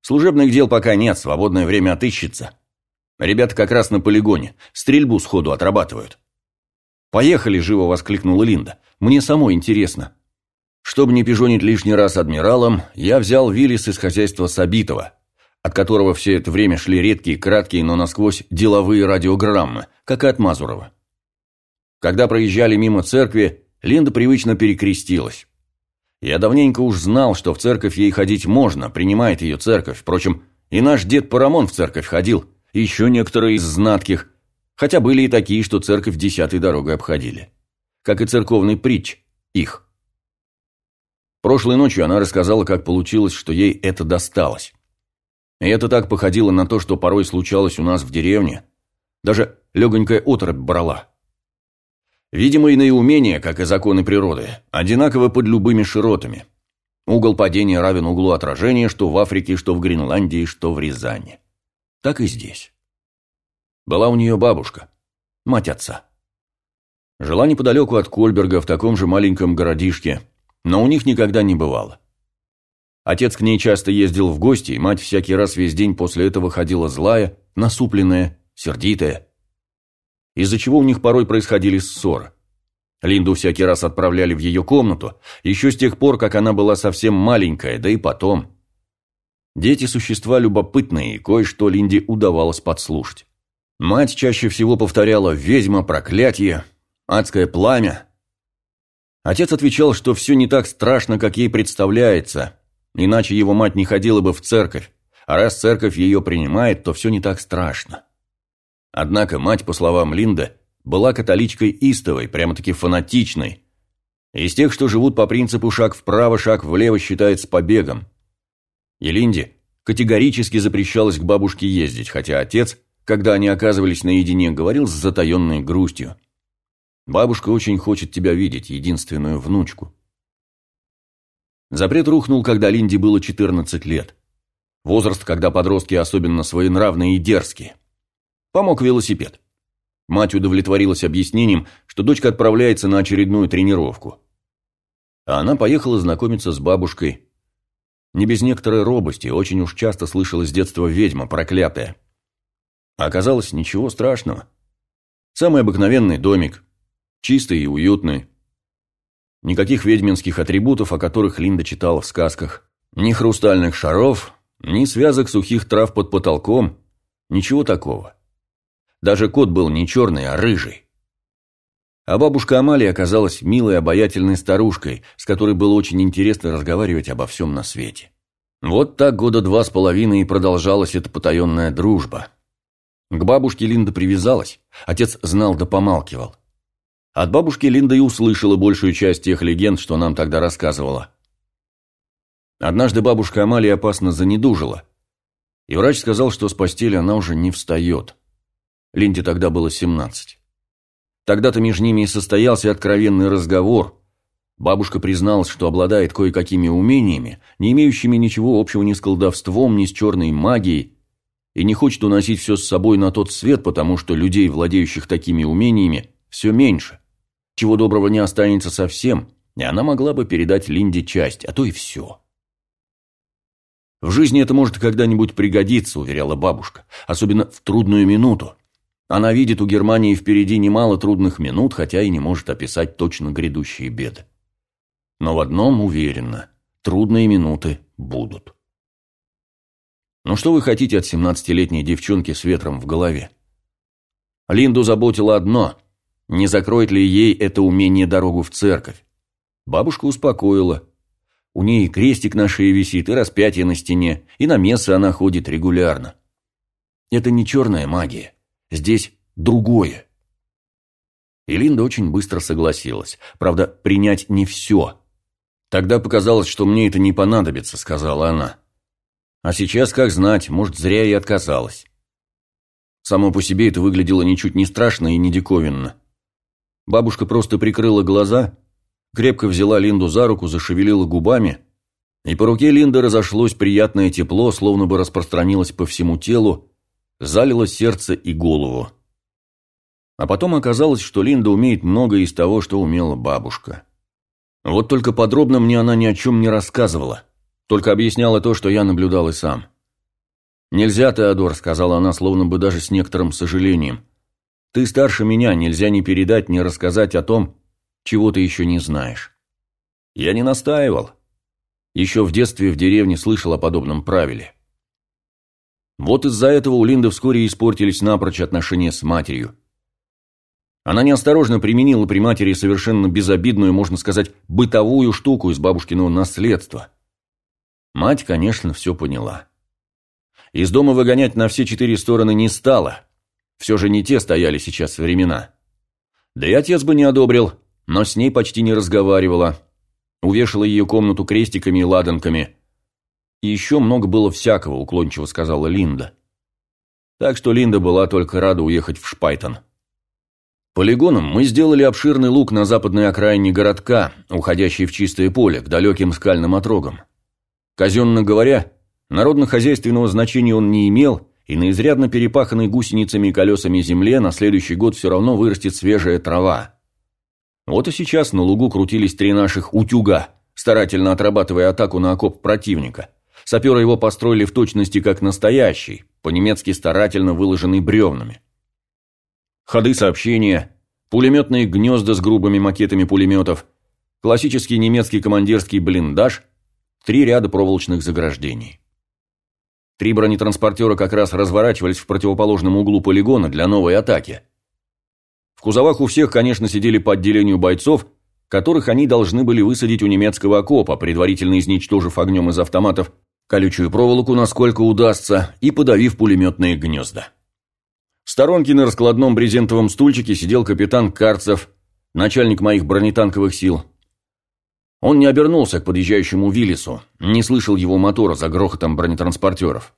Служебных дел пока нет, свободное время отыщется. Ребята как раз на полигоне, стрельбу сходу отрабатывают». «Поехали!» – живо воскликнула Линда. «Мне самой интересно». Чтобы не пижонить лишний раз адмиралом, я взял Виллис из хозяйства Сабитова, от которого все это время шли редкие, краткие, но насквозь деловые радиограммы, как и от Мазурова. Когда проезжали мимо церкви, Линда привычно перекрестилась. Я давненько уж знал, что в церковь ей ходить можно, принимает ее церковь. Впрочем, и наш дед Парамон в церковь ходил, и еще некоторые из знатких, Хотя были и такие, что церковь десятой дорогой обходили. Как и церковный притч. Их. Прошлой ночью она рассказала, как получилось, что ей это досталось. И это так походило на то, что порой случалось у нас в деревне. Даже легонькая отрыбь брала. Видимо, иные умения, как и законы природы, одинаковы под любыми широтами. Угол падения равен углу отражения, что в Африке, что в Гренландии, что в Рязани. Так и здесь. Была у нее бабушка, мать отца. Жила неподалеку от Кольберга в таком же маленьком городишке, но у них никогда не бывало. Отец к ней часто ездил в гости, и мать всякий раз весь день после этого ходила злая, насупленная, сердитая. Из-за чего у них порой происходили ссоры. Линду всякий раз отправляли в ее комнату, еще с тех пор, как она была совсем маленькая, да и потом. Дети – существа любопытные, и кое-что Линде удавалось подслушать. Мать чаще всего повторяла «ведьма», «проклятие», «адское пламя». Отец отвечал, что все не так страшно, как ей представляется, иначе его мать не ходила бы в церковь, а раз церковь ее принимает, то все не так страшно. Однако мать, по словам Линды, была католичкой истовой, прямо-таки фанатичной, из тех, что живут по принципу «шаг вправо, шаг влево» считается побегом. И Линде категорически запрещалось к бабушке ездить, хотя отец, когда они оказывались наедине, говорил с затаенной грустью. «Бабушка очень хочет тебя видеть, единственную внучку». Запрет рухнул, когда Линде было 14 лет. Возраст, когда подростки особенно своенравные и дерзкие. Помог велосипед. Мать удовлетворилась объяснением, что дочка отправляется на очередную тренировку а она поехала знакомиться с бабушкой. Не без некоторой робости, очень уж часто слышала с детства ведьма, проклятая. Оказалось, ничего страшного. Самый обыкновенный домик, чистый и уютный. Никаких ведьминских атрибутов, о которых Линда читала в сказках. Ни хрустальных шаров, ни связок сухих трав под потолком, ничего такого. Даже кот был не черный, а рыжий. А бабушка Амалия оказалась милой, обаятельной старушкой, с которой было очень интересно разговаривать обо всем на свете. Вот так года два с половиной и продолжалась эта потаенная дружба. К бабушке Линда привязалась, отец знал да помалкивал. От бабушки Линда и услышала большую часть тех легенд, что нам тогда рассказывала. Однажды бабушка Амалия опасно занедужила, и врач сказал, что с постели она уже не встает. Линде тогда было семнадцать. Тогда-то между ними и состоялся откровенный разговор. Бабушка призналась, что обладает кое-какими умениями, не имеющими ничего общего ни с колдовством, ни с черной магией, и не хочет уносить все с собой на тот свет, потому что людей, владеющих такими умениями, все меньше. Чего доброго не останется совсем, и она могла бы передать Линде часть, а то и все. «В жизни это может когда-нибудь пригодиться», – уверяла бабушка, – «особенно в трудную минуту. Она видит у Германии впереди немало трудных минут, хотя и не может описать точно грядущие беды. Но в одном уверена – трудные минуты будут. Ну что вы хотите от 17-летней девчонки с ветром в голове? Линду заботило одно – не закроет ли ей это умение дорогу в церковь. Бабушка успокоила. У ней и крестик на шее висит, и распятие на стене, и на мессы она ходит регулярно. Это не черная магия. Здесь другое. И Линда очень быстро согласилась. Правда, принять не все. Тогда показалось, что мне это не понадобится, сказала она. А сейчас, как знать, может, зря и отказалась. Само по себе это выглядело ничуть не страшно и не диковинно. Бабушка просто прикрыла глаза, крепко взяла Линду за руку, зашевелила губами, и по руке Линды разошлось приятное тепло, словно бы распространилось по всему телу, залило сердце и голову. А потом оказалось, что Линда умеет многое из того, что умела бабушка. Вот только подробно мне она ни о чем не рассказывала, только объясняла то, что я наблюдал и сам. «Нельзя, Теодор», — сказала она, словно бы даже с некоторым сожалением. «Ты старше меня, нельзя ни передать, ни рассказать о том, чего ты еще не знаешь». Я не настаивал. Еще в детстве в деревне слышал о подобном правиле. Вот из-за этого у Линды вскоре испортились напрочь отношения с матерью. Она неосторожно применила при матери совершенно безобидную, можно сказать, бытовую штуку из бабушкиного наследства. Мать, конечно, все поняла. Из дома выгонять на все четыре стороны не стала. Все же не те стояли сейчас времена. Да и отец бы не одобрил, но с ней почти не разговаривала. Увешала ее комнату крестиками и ладанками – и еще много было всякого, уклончиво сказала Линда. Так что Линда была только рада уехать в Шпайтон. Полигоном мы сделали обширный луг на западной окраине городка, уходящий в чистое поле, к далеким скальным отрогам. Казенно говоря, народно-хозяйственного значения он не имел, и на изрядно перепаханной гусеницами и колесами земле на следующий год все равно вырастет свежая трава. Вот и сейчас на лугу крутились три наших «утюга», старательно отрабатывая атаку на окоп противника – Саперы его построили в точности как настоящий, по-немецки старательно выложенный бревнами. Ходы сообщения, пулеметные гнезда с грубыми макетами пулеметов, классический немецкий командирский блиндаж, три ряда проволочных заграждений. Три бронетранспортера как раз разворачивались в противоположном углу полигона для новой атаки. В кузовах у всех, конечно, сидели по отделению бойцов, которых они должны были высадить у немецкого окопа, предварительно изничтожив огнем из автоматов колючую проволоку, насколько удастся, и подавив пулеметные гнезда. В сторонке на раскладном брезентовом стульчике сидел капитан Карцев, начальник моих бронетанковых сил. Он не обернулся к подъезжающему Виллису, не слышал его мотора за грохотом бронетранспортеров.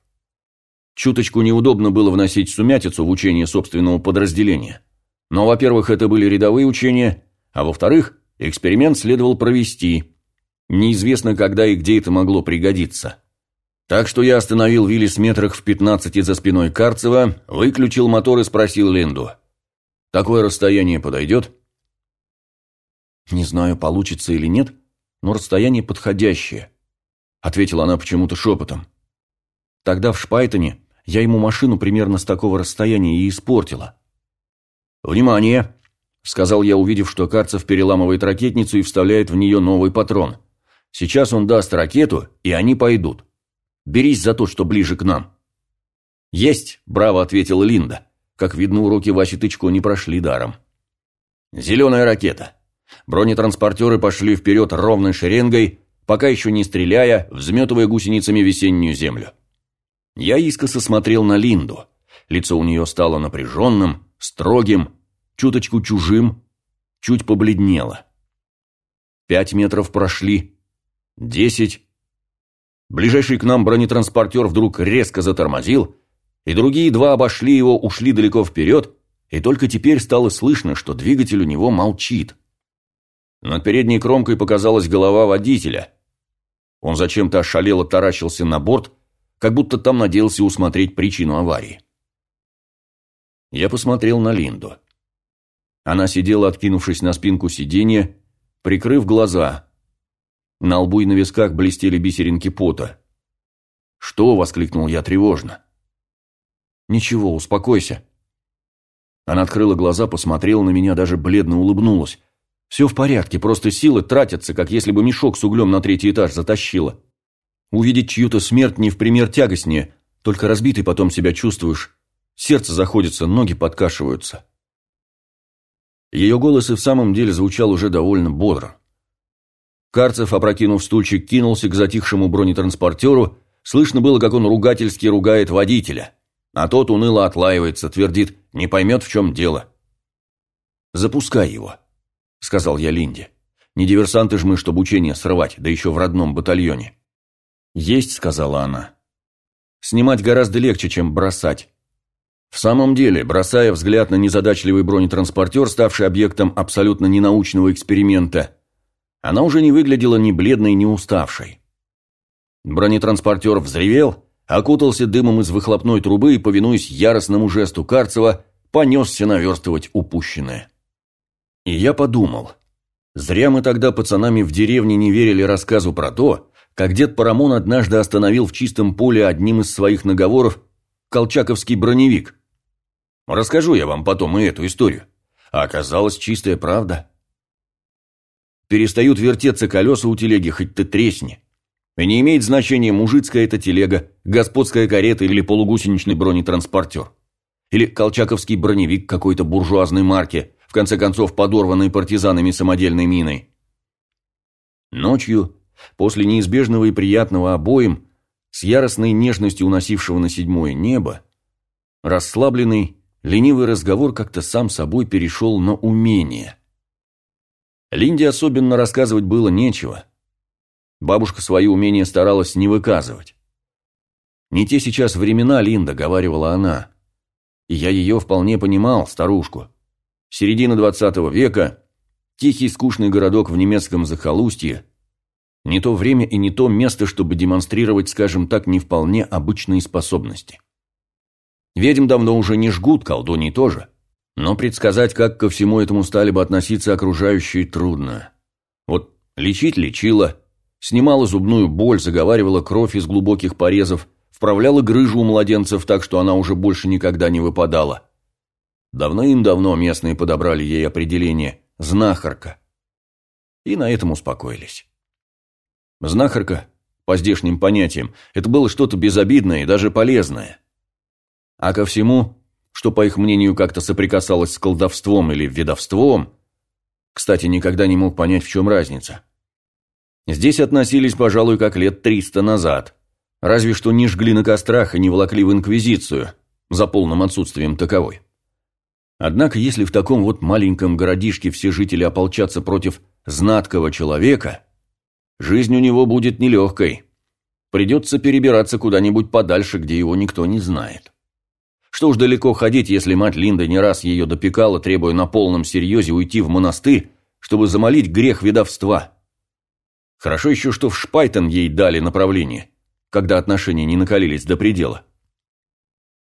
Чуточку неудобно было вносить сумятицу в учение собственного подразделения. Но, во-первых, это были рядовые учения, а во-вторых, эксперимент следовал провести. Неизвестно, когда и где это могло пригодиться. Так что я остановил Виллис метрах в пятнадцати за спиной Карцева, выключил мотор и спросил Линду. «Такое расстояние подойдет?» «Не знаю, получится или нет, но расстояние подходящее», — ответила она почему-то шепотом. «Тогда в Шпайтоне я ему машину примерно с такого расстояния и испортила». «Внимание!» — сказал я, увидев, что Карцев переламывает ракетницу и вставляет в нее новый патрон. «Сейчас он даст ракету, и они пойдут. Берись за то, что ближе к нам». «Есть!» – браво ответила Линда. Как видно, уроки Васи Тычко не прошли даром. «Зеленая ракета». Бронетранспортеры пошли вперед ровной шеренгой, пока еще не стреляя, взметывая гусеницами весеннюю землю. Я искоса смотрел на Линду. Лицо у нее стало напряженным, строгим, чуточку чужим, чуть побледнело. Пять метров прошли, десять, Ближайший к нам бронетранспортер вдруг резко затормозил, и другие два обошли его, ушли далеко вперед, и только теперь стало слышно, что двигатель у него молчит. Над передней кромкой показалась голова водителя. Он зачем-то ошалело таращился на борт, как будто там надеялся усмотреть причину аварии. Я посмотрел на Линду. Она сидела, откинувшись на спинку сиденья, прикрыв глаза – на лбу и на висках блестели бисеринки пота. «Что?» – воскликнул я тревожно. «Ничего, успокойся». Она открыла глаза, посмотрела на меня, даже бледно улыбнулась. «Все в порядке, просто силы тратятся, как если бы мешок с углем на третий этаж затащило. Увидеть чью-то смерть не в пример тягостнее, только разбитый потом себя чувствуешь. Сердце заходится, ноги подкашиваются». Ее голос и в самом деле звучал уже довольно бодро. Карцев, опрокинув стульчик, кинулся к затихшему бронетранспортеру. Слышно было, как он ругательски ругает водителя. А тот уныло отлаивается, твердит, не поймет, в чем дело. «Запускай его», — сказал я Линде. «Не диверсанты ж мы, чтобы учение срывать, да еще в родном батальоне». «Есть», — сказала она. «Снимать гораздо легче, чем бросать». В самом деле, бросая взгляд на незадачливый бронетранспортер, ставший объектом абсолютно ненаучного эксперимента, она уже не выглядела ни бледной, ни уставшей. Бронетранспортер взревел, окутался дымом из выхлопной трубы и, повинуясь яростному жесту Карцева, понесся наверстывать упущенное. И я подумал, зря мы тогда пацанами в деревне не верили рассказу про то, как дед Парамон однажды остановил в чистом поле одним из своих наговоров колчаковский броневик. Расскажу я вам потом и эту историю. А оказалась чистая правда. Перестают вертеться колеса у телеги, хоть ты тресни. И не имеет значения, мужицкая это телега, господская карета или полугусеничный бронетранспортер. Или колчаковский броневик какой-то буржуазной марки, в конце концов подорванный партизанами самодельной миной. Ночью, после неизбежного и приятного обоим, с яростной нежностью уносившего на седьмое небо, расслабленный, ленивый разговор как-то сам собой перешел на умение. Линде особенно рассказывать было нечего. Бабушка свои умения старалась не выказывать. «Не те сейчас времена, Линда», — говорила она. И я ее вполне понимал, старушку. Середина двадцатого века, тихий скучный городок в немецком захолустье, не то время и не то место, чтобы демонстрировать, скажем так, не вполне обычные способности. Ведьм давно уже не жгут, колдуньи тоже. Но предсказать, как ко всему этому стали бы относиться окружающие, трудно. Вот лечить лечила, снимала зубную боль, заговаривала кровь из глубоких порезов, вправляла грыжу у младенцев так, что она уже больше никогда не выпадала. Давным-давно местные подобрали ей определение «знахарка». И на этом успокоились. Знахарка, по здешним понятиям, это было что-то безобидное и даже полезное. А ко всему что, по их мнению, как-то соприкасалось с колдовством или ведовством, Кстати, никогда не мог понять, в чем разница. Здесь относились, пожалуй, как лет триста назад. Разве что не жгли на кострах и не волокли в инквизицию, за полным отсутствием таковой. Однако, если в таком вот маленьком городишке все жители ополчатся против знаткого человека, жизнь у него будет нелегкой. Придется перебираться куда-нибудь подальше, где его никто не знает. Что уж далеко ходить, если мать Линда не раз ее допекала, требуя на полном серьезе уйти в монастырь, чтобы замолить грех ведовства. Хорошо еще, что в Шпайтон ей дали направление, когда отношения не накалились до предела.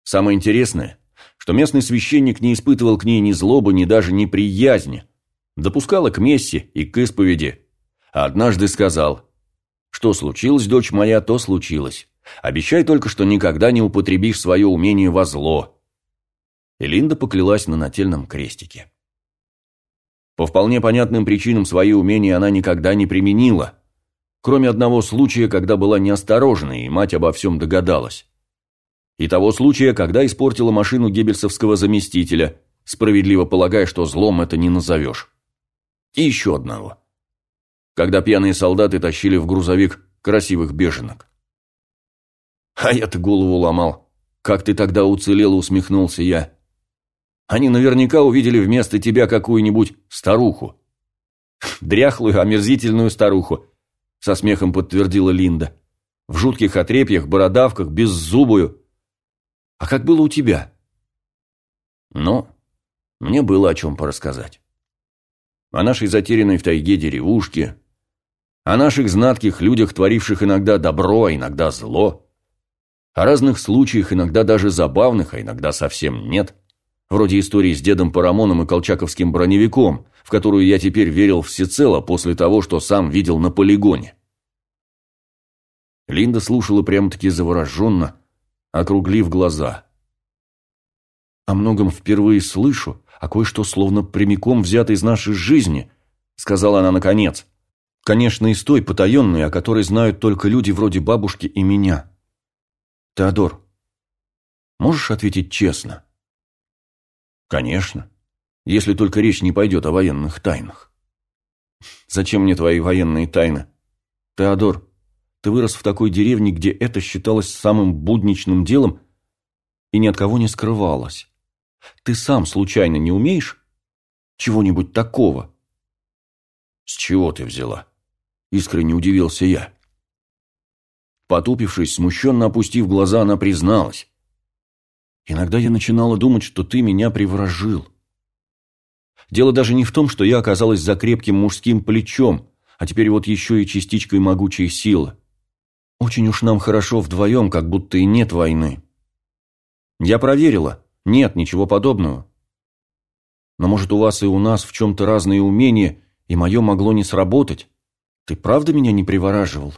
Самое интересное, что местный священник не испытывал к ней ни злобы, ни даже неприязни, допускала к мессе и к исповеди, а однажды сказал, что случилось, дочь моя, то случилось. Обещай только, что никогда не употребишь свое умение во зло. И Линда поклялась на нательном крестике. По вполне понятным причинам свои умения она никогда не применила, кроме одного случая, когда была неосторожной, и мать обо всем догадалась. И того случая, когда испортила машину геббельсовского заместителя, справедливо полагая, что злом это не назовешь. И еще одного. Когда пьяные солдаты тащили в грузовик красивых беженок. А я-то голову ломал. Как ты тогда уцелел, усмехнулся я. Они наверняка увидели вместо тебя какую-нибудь старуху. Дряхлую, омерзительную старуху, со смехом подтвердила Линда. В жутких отрепьях, бородавках, беззубую. А как было у тебя? Но мне было о чем порассказать. О нашей затерянной в тайге деревушке, о наших знатких людях, творивших иногда добро, а иногда зло, о разных случаях, иногда даже забавных, а иногда совсем нет, вроде истории с дедом Парамоном и колчаковским броневиком, в которую я теперь верил всецело после того, что сам видел на полигоне. Линда слушала прямо-таки завороженно, округлив глаза. «О многом впервые слышу, а кое-что словно прямиком взято из нашей жизни», — сказала она наконец. «Конечно, из той потаенной, о которой знают только люди вроде бабушки и меня. Теодор, можешь ответить честно?» «Конечно, если только речь не пойдет о военных тайнах». «Зачем мне твои военные тайны?» «Теодор, ты вырос в такой деревне, где это считалось самым будничным делом и ни от кого не скрывалось. Ты сам случайно не умеешь чего-нибудь такого? С чего ты взяла? Искренне удивился я. Потупившись, смущенно опустив глаза, она призналась. Иногда я начинала думать, что ты меня приворожил. Дело даже не в том, что я оказалась за крепким мужским плечом, а теперь вот еще и частичкой могучей силы. Очень уж нам хорошо вдвоем, как будто и нет войны. Я проверила. Нет, ничего подобного. Но может у вас и у нас в чем-то разные умения, и мое могло не сработать? Ты правда меня не привораживал?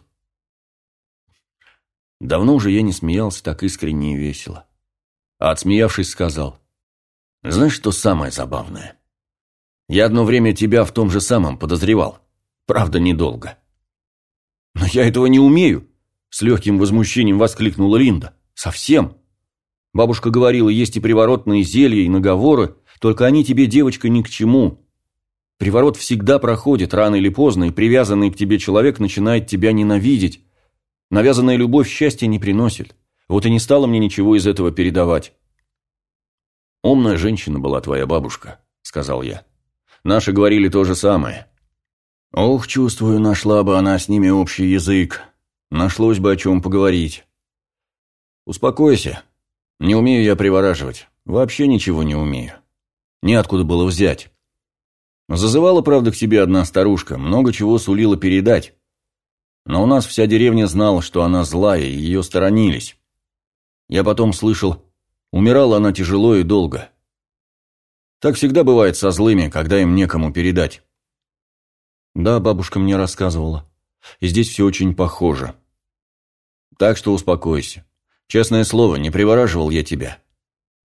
Давно уже я не смеялся так искренне и весело. А отсмеявшись, сказал. Знаешь, что самое забавное? Я одно время тебя в том же самом подозревал. Правда, недолго. Но я этого не умею. С легким возмущением воскликнула Линда. «Совсем?» Бабушка говорила, есть и приворотные зелья, и наговоры, только они тебе, девочка, ни к чему. Приворот всегда проходит, рано или поздно, и привязанный к тебе человек начинает тебя ненавидеть. Навязанная любовь счастья не приносит. Вот и не стала мне ничего из этого передавать. «Умная женщина была твоя бабушка», — сказал я. «Наши говорили то же самое». «Ох, чувствую, нашла бы она с ними общий язык», Нашлось бы о чем поговорить. Успокойся. Не умею я привораживать. Вообще ничего не умею. Неоткуда было взять. Зазывала, правда, к себе одна старушка, много чего сулила передать. Но у нас вся деревня знала, что она злая, и ее сторонились. Я потом слышал, умирала она тяжело и долго. Так всегда бывает со злыми, когда им некому передать. Да, бабушка мне рассказывала. И здесь все очень похоже. Так что успокойся. Честное слово, не привораживал я тебя.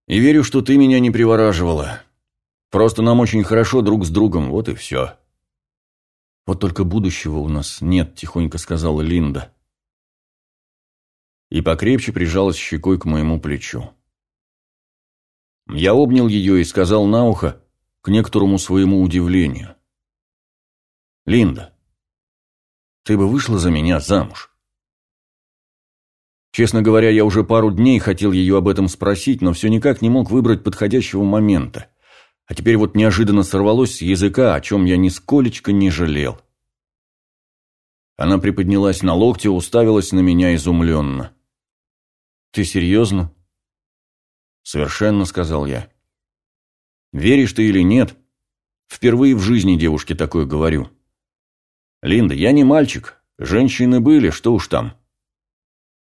И верю, что ты меня не привораживала. Просто нам очень хорошо друг с другом, вот и все. Вот только будущего у нас нет, тихонько сказала Линда. И покрепче прижалась щекой к моему плечу. Я обнял ее и сказал на ухо, к некоторому своему удивлению. Линда, ты бы вышла за меня замуж?» Честно говоря, я уже пару дней хотел ее об этом спросить, но все никак не мог выбрать подходящего момента. А теперь вот неожиданно сорвалось с языка, о чем я нисколечко не жалел. Она приподнялась на локте, уставилась на меня изумленно. «Ты серьезно?» «Совершенно», — сказал я. «Веришь ты или нет, впервые в жизни девушке такое говорю. Линда, я не мальчик, женщины были, что уж там.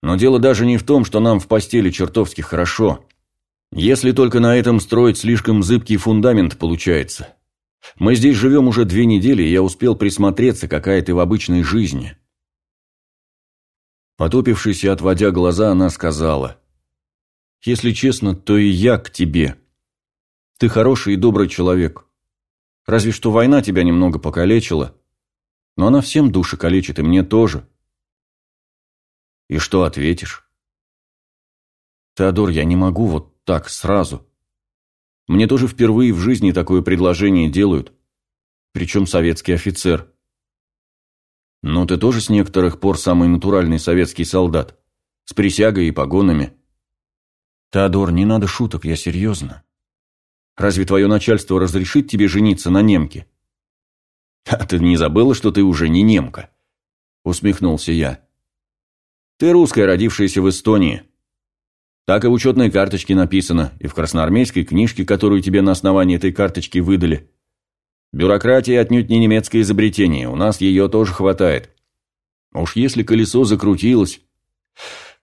Но дело даже не в том, что нам в постели чертовски хорошо. Если только на этом строить слишком зыбкий фундамент получается. Мы здесь живем уже две недели, и я успел присмотреться, какая ты в обычной жизни. Потупившись и отводя глаза, она сказала. «Если честно, то и я к тебе. Ты хороший и добрый человек. Разве что война тебя немного покалечила. Но она всем души калечит, и мне тоже. И что ответишь? Теодор, я не могу вот так, сразу. Мне тоже впервые в жизни такое предложение делают. Причем советский офицер. Но ты тоже с некоторых пор самый натуральный советский солдат. С присягой и погонами. Теодор, не надо шуток, я серьезно. Разве твое начальство разрешит тебе жениться на немке? А ты не забыла, что ты уже не немка? Усмехнулся я. Ты русская, родившаяся в Эстонии. Так и в учетной карточке написано, и в красноармейской книжке, которую тебе на основании этой карточки выдали. Бюрократия отнюдь не немецкое изобретение, у нас ее тоже хватает. Уж если колесо закрутилось...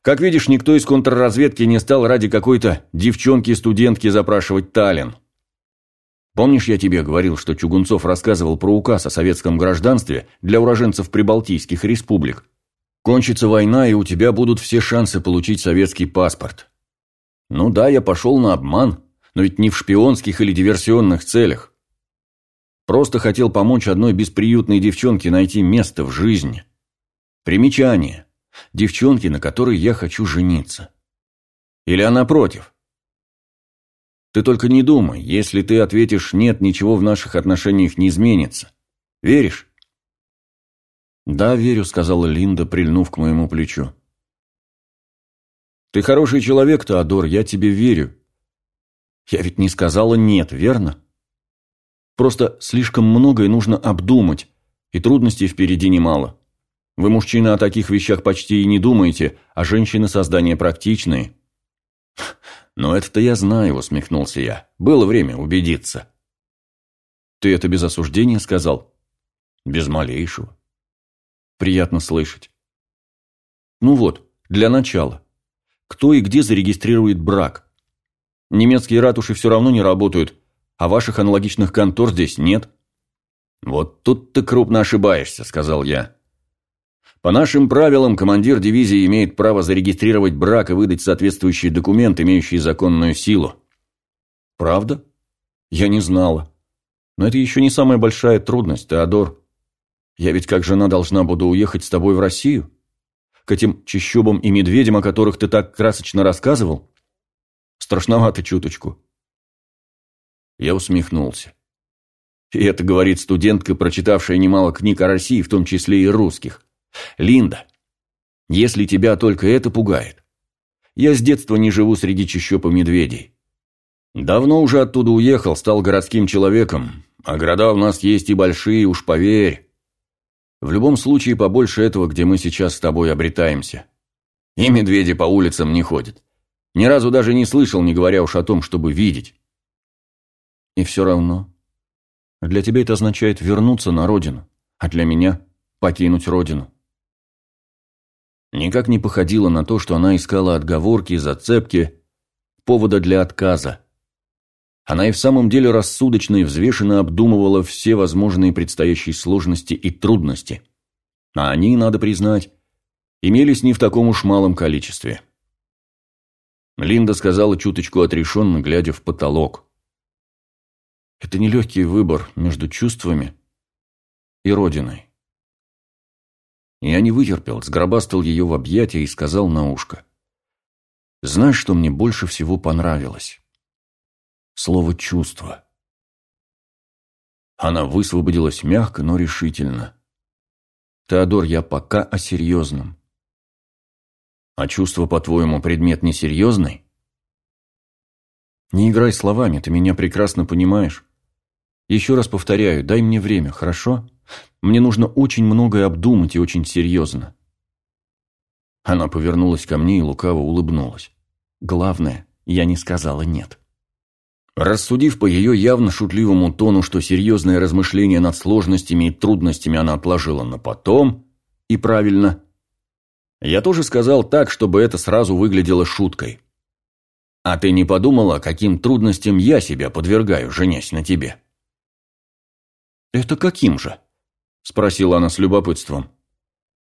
Как видишь, никто из контрразведки не стал ради какой-то девчонки-студентки запрашивать Таллин. Помнишь, я тебе говорил, что Чугунцов рассказывал про указ о советском гражданстве для уроженцев прибалтийских республик? Кончится война, и у тебя будут все шансы получить советский паспорт. Ну да, я пошел на обман, но ведь не в шпионских или диверсионных целях. Просто хотел помочь одной бесприютной девчонке найти место в жизни. Примечание. Девчонке, на которой я хочу жениться. Или она против? Ты только не думай, если ты ответишь «нет», ничего в наших отношениях не изменится. Веришь? «Да, верю», — сказала Линда, прильнув к моему плечу. «Ты хороший человек, Теодор, я тебе верю. Я ведь не сказала «нет», верно? Просто слишком многое нужно обдумать, и трудностей впереди немало. Вы, мужчины, о таких вещах почти и не думаете, а женщины создания практичные». «Но это-то я знаю», — усмехнулся я. «Было время убедиться». «Ты это без осуждения сказал?» «Без малейшего. Приятно слышать. Ну вот, для начала. Кто и где зарегистрирует брак? Немецкие ратуши все равно не работают, а ваших аналогичных контор здесь нет. Вот тут ты крупно ошибаешься, сказал я. По нашим правилам, командир дивизии имеет право зарегистрировать брак и выдать соответствующий документ, имеющий законную силу. Правда? Я не знала. Но это еще не самая большая трудность, Теодор. Я ведь как жена должна буду уехать с тобой в Россию? К этим чищобам и медведям, о которых ты так красочно рассказывал? Страшновато чуточку. Я усмехнулся. И это говорит студентка, прочитавшая немало книг о России, в том числе и русских. Линда, если тебя только это пугает. Я с детства не живу среди чащоб и медведей. Давно уже оттуда уехал, стал городским человеком, а города у нас есть и большие, уж поверь. В любом случае, побольше этого, где мы сейчас с тобой обретаемся. И медведи по улицам не ходят. Ни разу даже не слышал, не говоря уж о том, чтобы видеть. И все равно. Для тебя это означает вернуться на родину, а для меня – покинуть родину. Никак не походило на то, что она искала отговорки, зацепки, повода для отказа. Она и в самом деле рассудочно и взвешенно обдумывала все возможные предстоящие сложности и трудности. А они, надо признать, имелись не в таком уж малом количестве. Линда сказала чуточку отрешенно, глядя в потолок. Это нелегкий выбор между чувствами и родиной. Я не вытерпел, сгробастал ее в объятия и сказал на ушко. «Знаешь, что мне больше всего понравилось?» Слово «чувство». Она высвободилась мягко, но решительно. «Теодор, я пока о серьезном». «А чувство, по-твоему, предмет несерьезный?» «Не играй словами, ты меня прекрасно понимаешь. Еще раз повторяю, дай мне время, хорошо? Мне нужно очень многое обдумать и очень серьезно». Она повернулась ко мне и лукаво улыбнулась. «Главное, я не сказала «нет». Рассудив по ее явно шутливому тону, что серьезное размышление над сложностями и трудностями она отложила на потом, и правильно, я тоже сказал так, чтобы это сразу выглядело шуткой. А ты не подумала, каким трудностям я себя подвергаю, женясь на тебе? «Это каким же?» – спросила она с любопытством.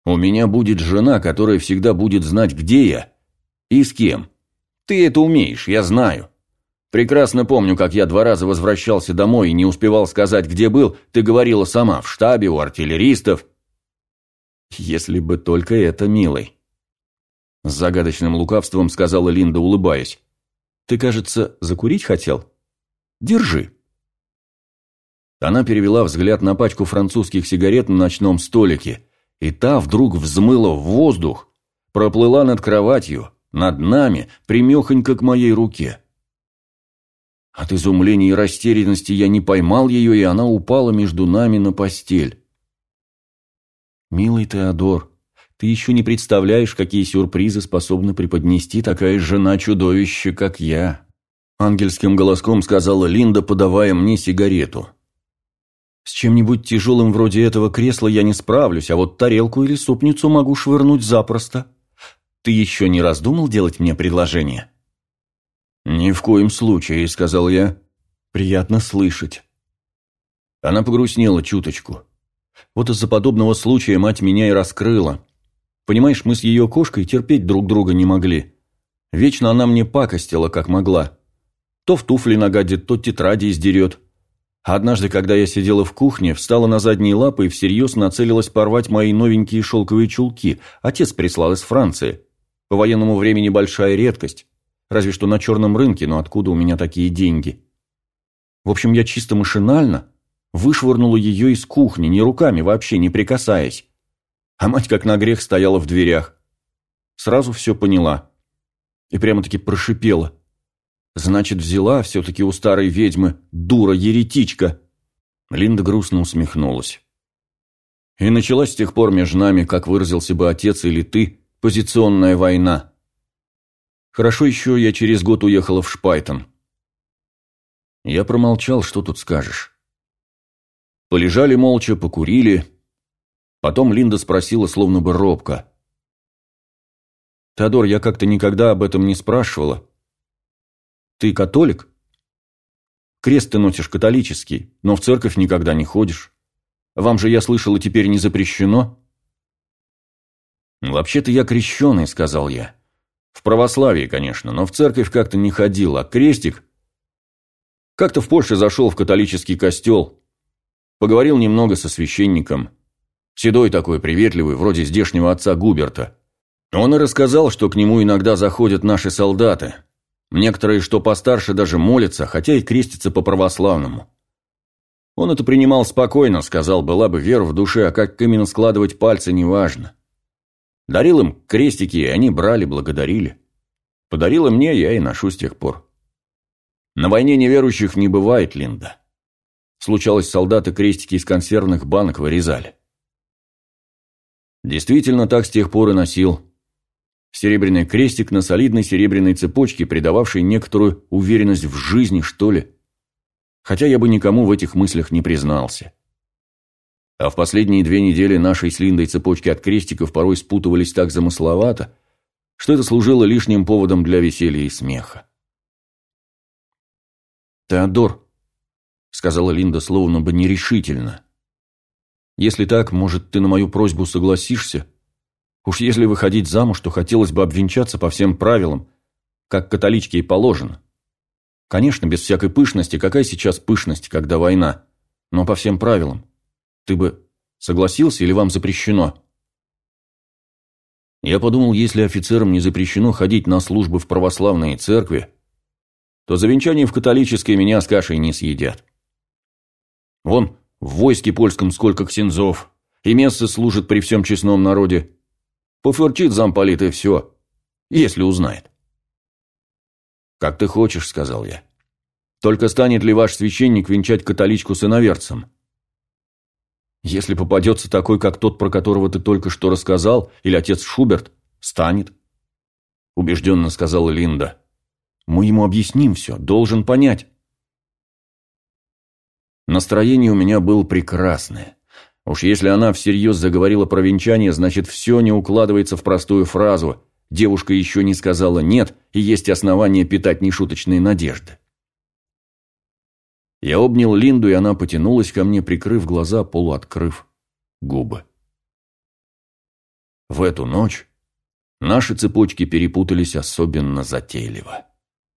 «У меня будет жена, которая всегда будет знать, где я и с кем. Ты это умеешь, я знаю. Прекрасно помню, как я два раза возвращался домой и не успевал сказать, где был, ты говорила сама, в штабе, у артиллеристов. Если бы только это, милый. С загадочным лукавством сказала Линда, улыбаясь. Ты, кажется, закурить хотел? Держи. Она перевела взгляд на пачку французских сигарет на ночном столике, и та вдруг взмыла в воздух, проплыла над кроватью, над нами, примехонько к моей руке. От изумления и растерянности я не поймал ее, и она упала между нами на постель. «Милый Теодор, ты еще не представляешь, какие сюрпризы способна преподнести такая жена-чудовище, как я», ангельским голоском сказала Линда, подавая мне сигарету. «С чем-нибудь тяжелым вроде этого кресла я не справлюсь, а вот тарелку или супницу могу швырнуть запросто. Ты еще не раздумал делать мне предложение?» «Ни в коем случае», — сказал я. «Приятно слышать». Она погрустнела чуточку. Вот из-за подобного случая мать меня и раскрыла. Понимаешь, мы с ее кошкой терпеть друг друга не могли. Вечно она мне пакостила, как могла. То в туфли нагадит, то тетради издерет. А однажды, когда я сидела в кухне, встала на задние лапы и всерьез нацелилась порвать мои новенькие шелковые чулки. Отец прислал из Франции. По военному времени большая редкость. Разве что на черном рынке, но откуда у меня такие деньги? В общем, я чисто машинально вышвырнула ее из кухни, ни руками вообще, не прикасаясь. А мать как на грех стояла в дверях. Сразу все поняла. И прямо-таки прошипела. Значит, взяла все-таки у старой ведьмы дура-еретичка. Линда грустно усмехнулась. И началась с тех пор между нами, как выразился бы отец или ты, позиционная война. Хорошо еще я через год уехала в Шпайтон. Я промолчал, что тут скажешь. Полежали молча, покурили. Потом Линда спросила, словно бы робко. «Теодор, я как-то никогда об этом не спрашивала. Ты католик? Крест ты носишь католический, но в церковь никогда не ходишь. Вам же, я слышала, теперь не запрещено?» «Вообще-то я крещеный», — сказал я. В православии, конечно, но в церковь как-то не ходил, а крестик... Как-то в Польше зашел в католический костел. Поговорил немного со священником. Седой такой, приветливый, вроде здешнего отца Губерта. Он и рассказал, что к нему иногда заходят наши солдаты. Некоторые, что постарше, даже молятся, хотя и крестятся по-православному. Он это принимал спокойно, сказал, была бы вера в душе, а как именно складывать пальцы, неважно. Дарил им крестики, и они брали, благодарили. Подарила мне, я и ношу с тех пор. На войне неверующих не бывает, Линда. Случалось, солдаты крестики из консервных банок вырезали. Действительно, так с тех пор и носил. Серебряный крестик на солидной серебряной цепочке, придававшей некоторую уверенность в жизни, что ли. Хотя я бы никому в этих мыслях не признался. А в последние две недели нашей с Линдой цепочки от крестиков порой спутывались так замысловато, что это служило лишним поводом для веселья и смеха. «Теодор», — сказала Линда словно бы нерешительно, — «если так, может, ты на мою просьбу согласишься? Уж если выходить замуж, то хотелось бы обвенчаться по всем правилам, как католичке и положено. Конечно, без всякой пышности, какая сейчас пышность, когда война, но по всем правилам. Ты бы согласился или вам запрещено?» Я подумал, если офицерам не запрещено ходить на службы в православные церкви, то за венчание в католической меня с кашей не съедят. Вон, В войске польском сколько ксензов, и мессы служит при всем честном народе. Пофырчит замполит и все, если узнает. «Как ты хочешь», — сказал я. «Только станет ли ваш священник венчать католичку с иноверцем?» «Если попадется такой, как тот, про которого ты только что рассказал, или отец Шуберт, станет», — убежденно сказала Линда. «Мы ему объясним все, должен понять». Настроение у меня было прекрасное. Уж если она всерьез заговорила про венчание, значит, все не укладывается в простую фразу. Девушка еще не сказала «нет», и есть основания питать нешуточные надежды. Я обнял Линду, и она потянулась ко мне, прикрыв глаза, полуоткрыв губы. В эту ночь наши цепочки перепутались особенно затейливо.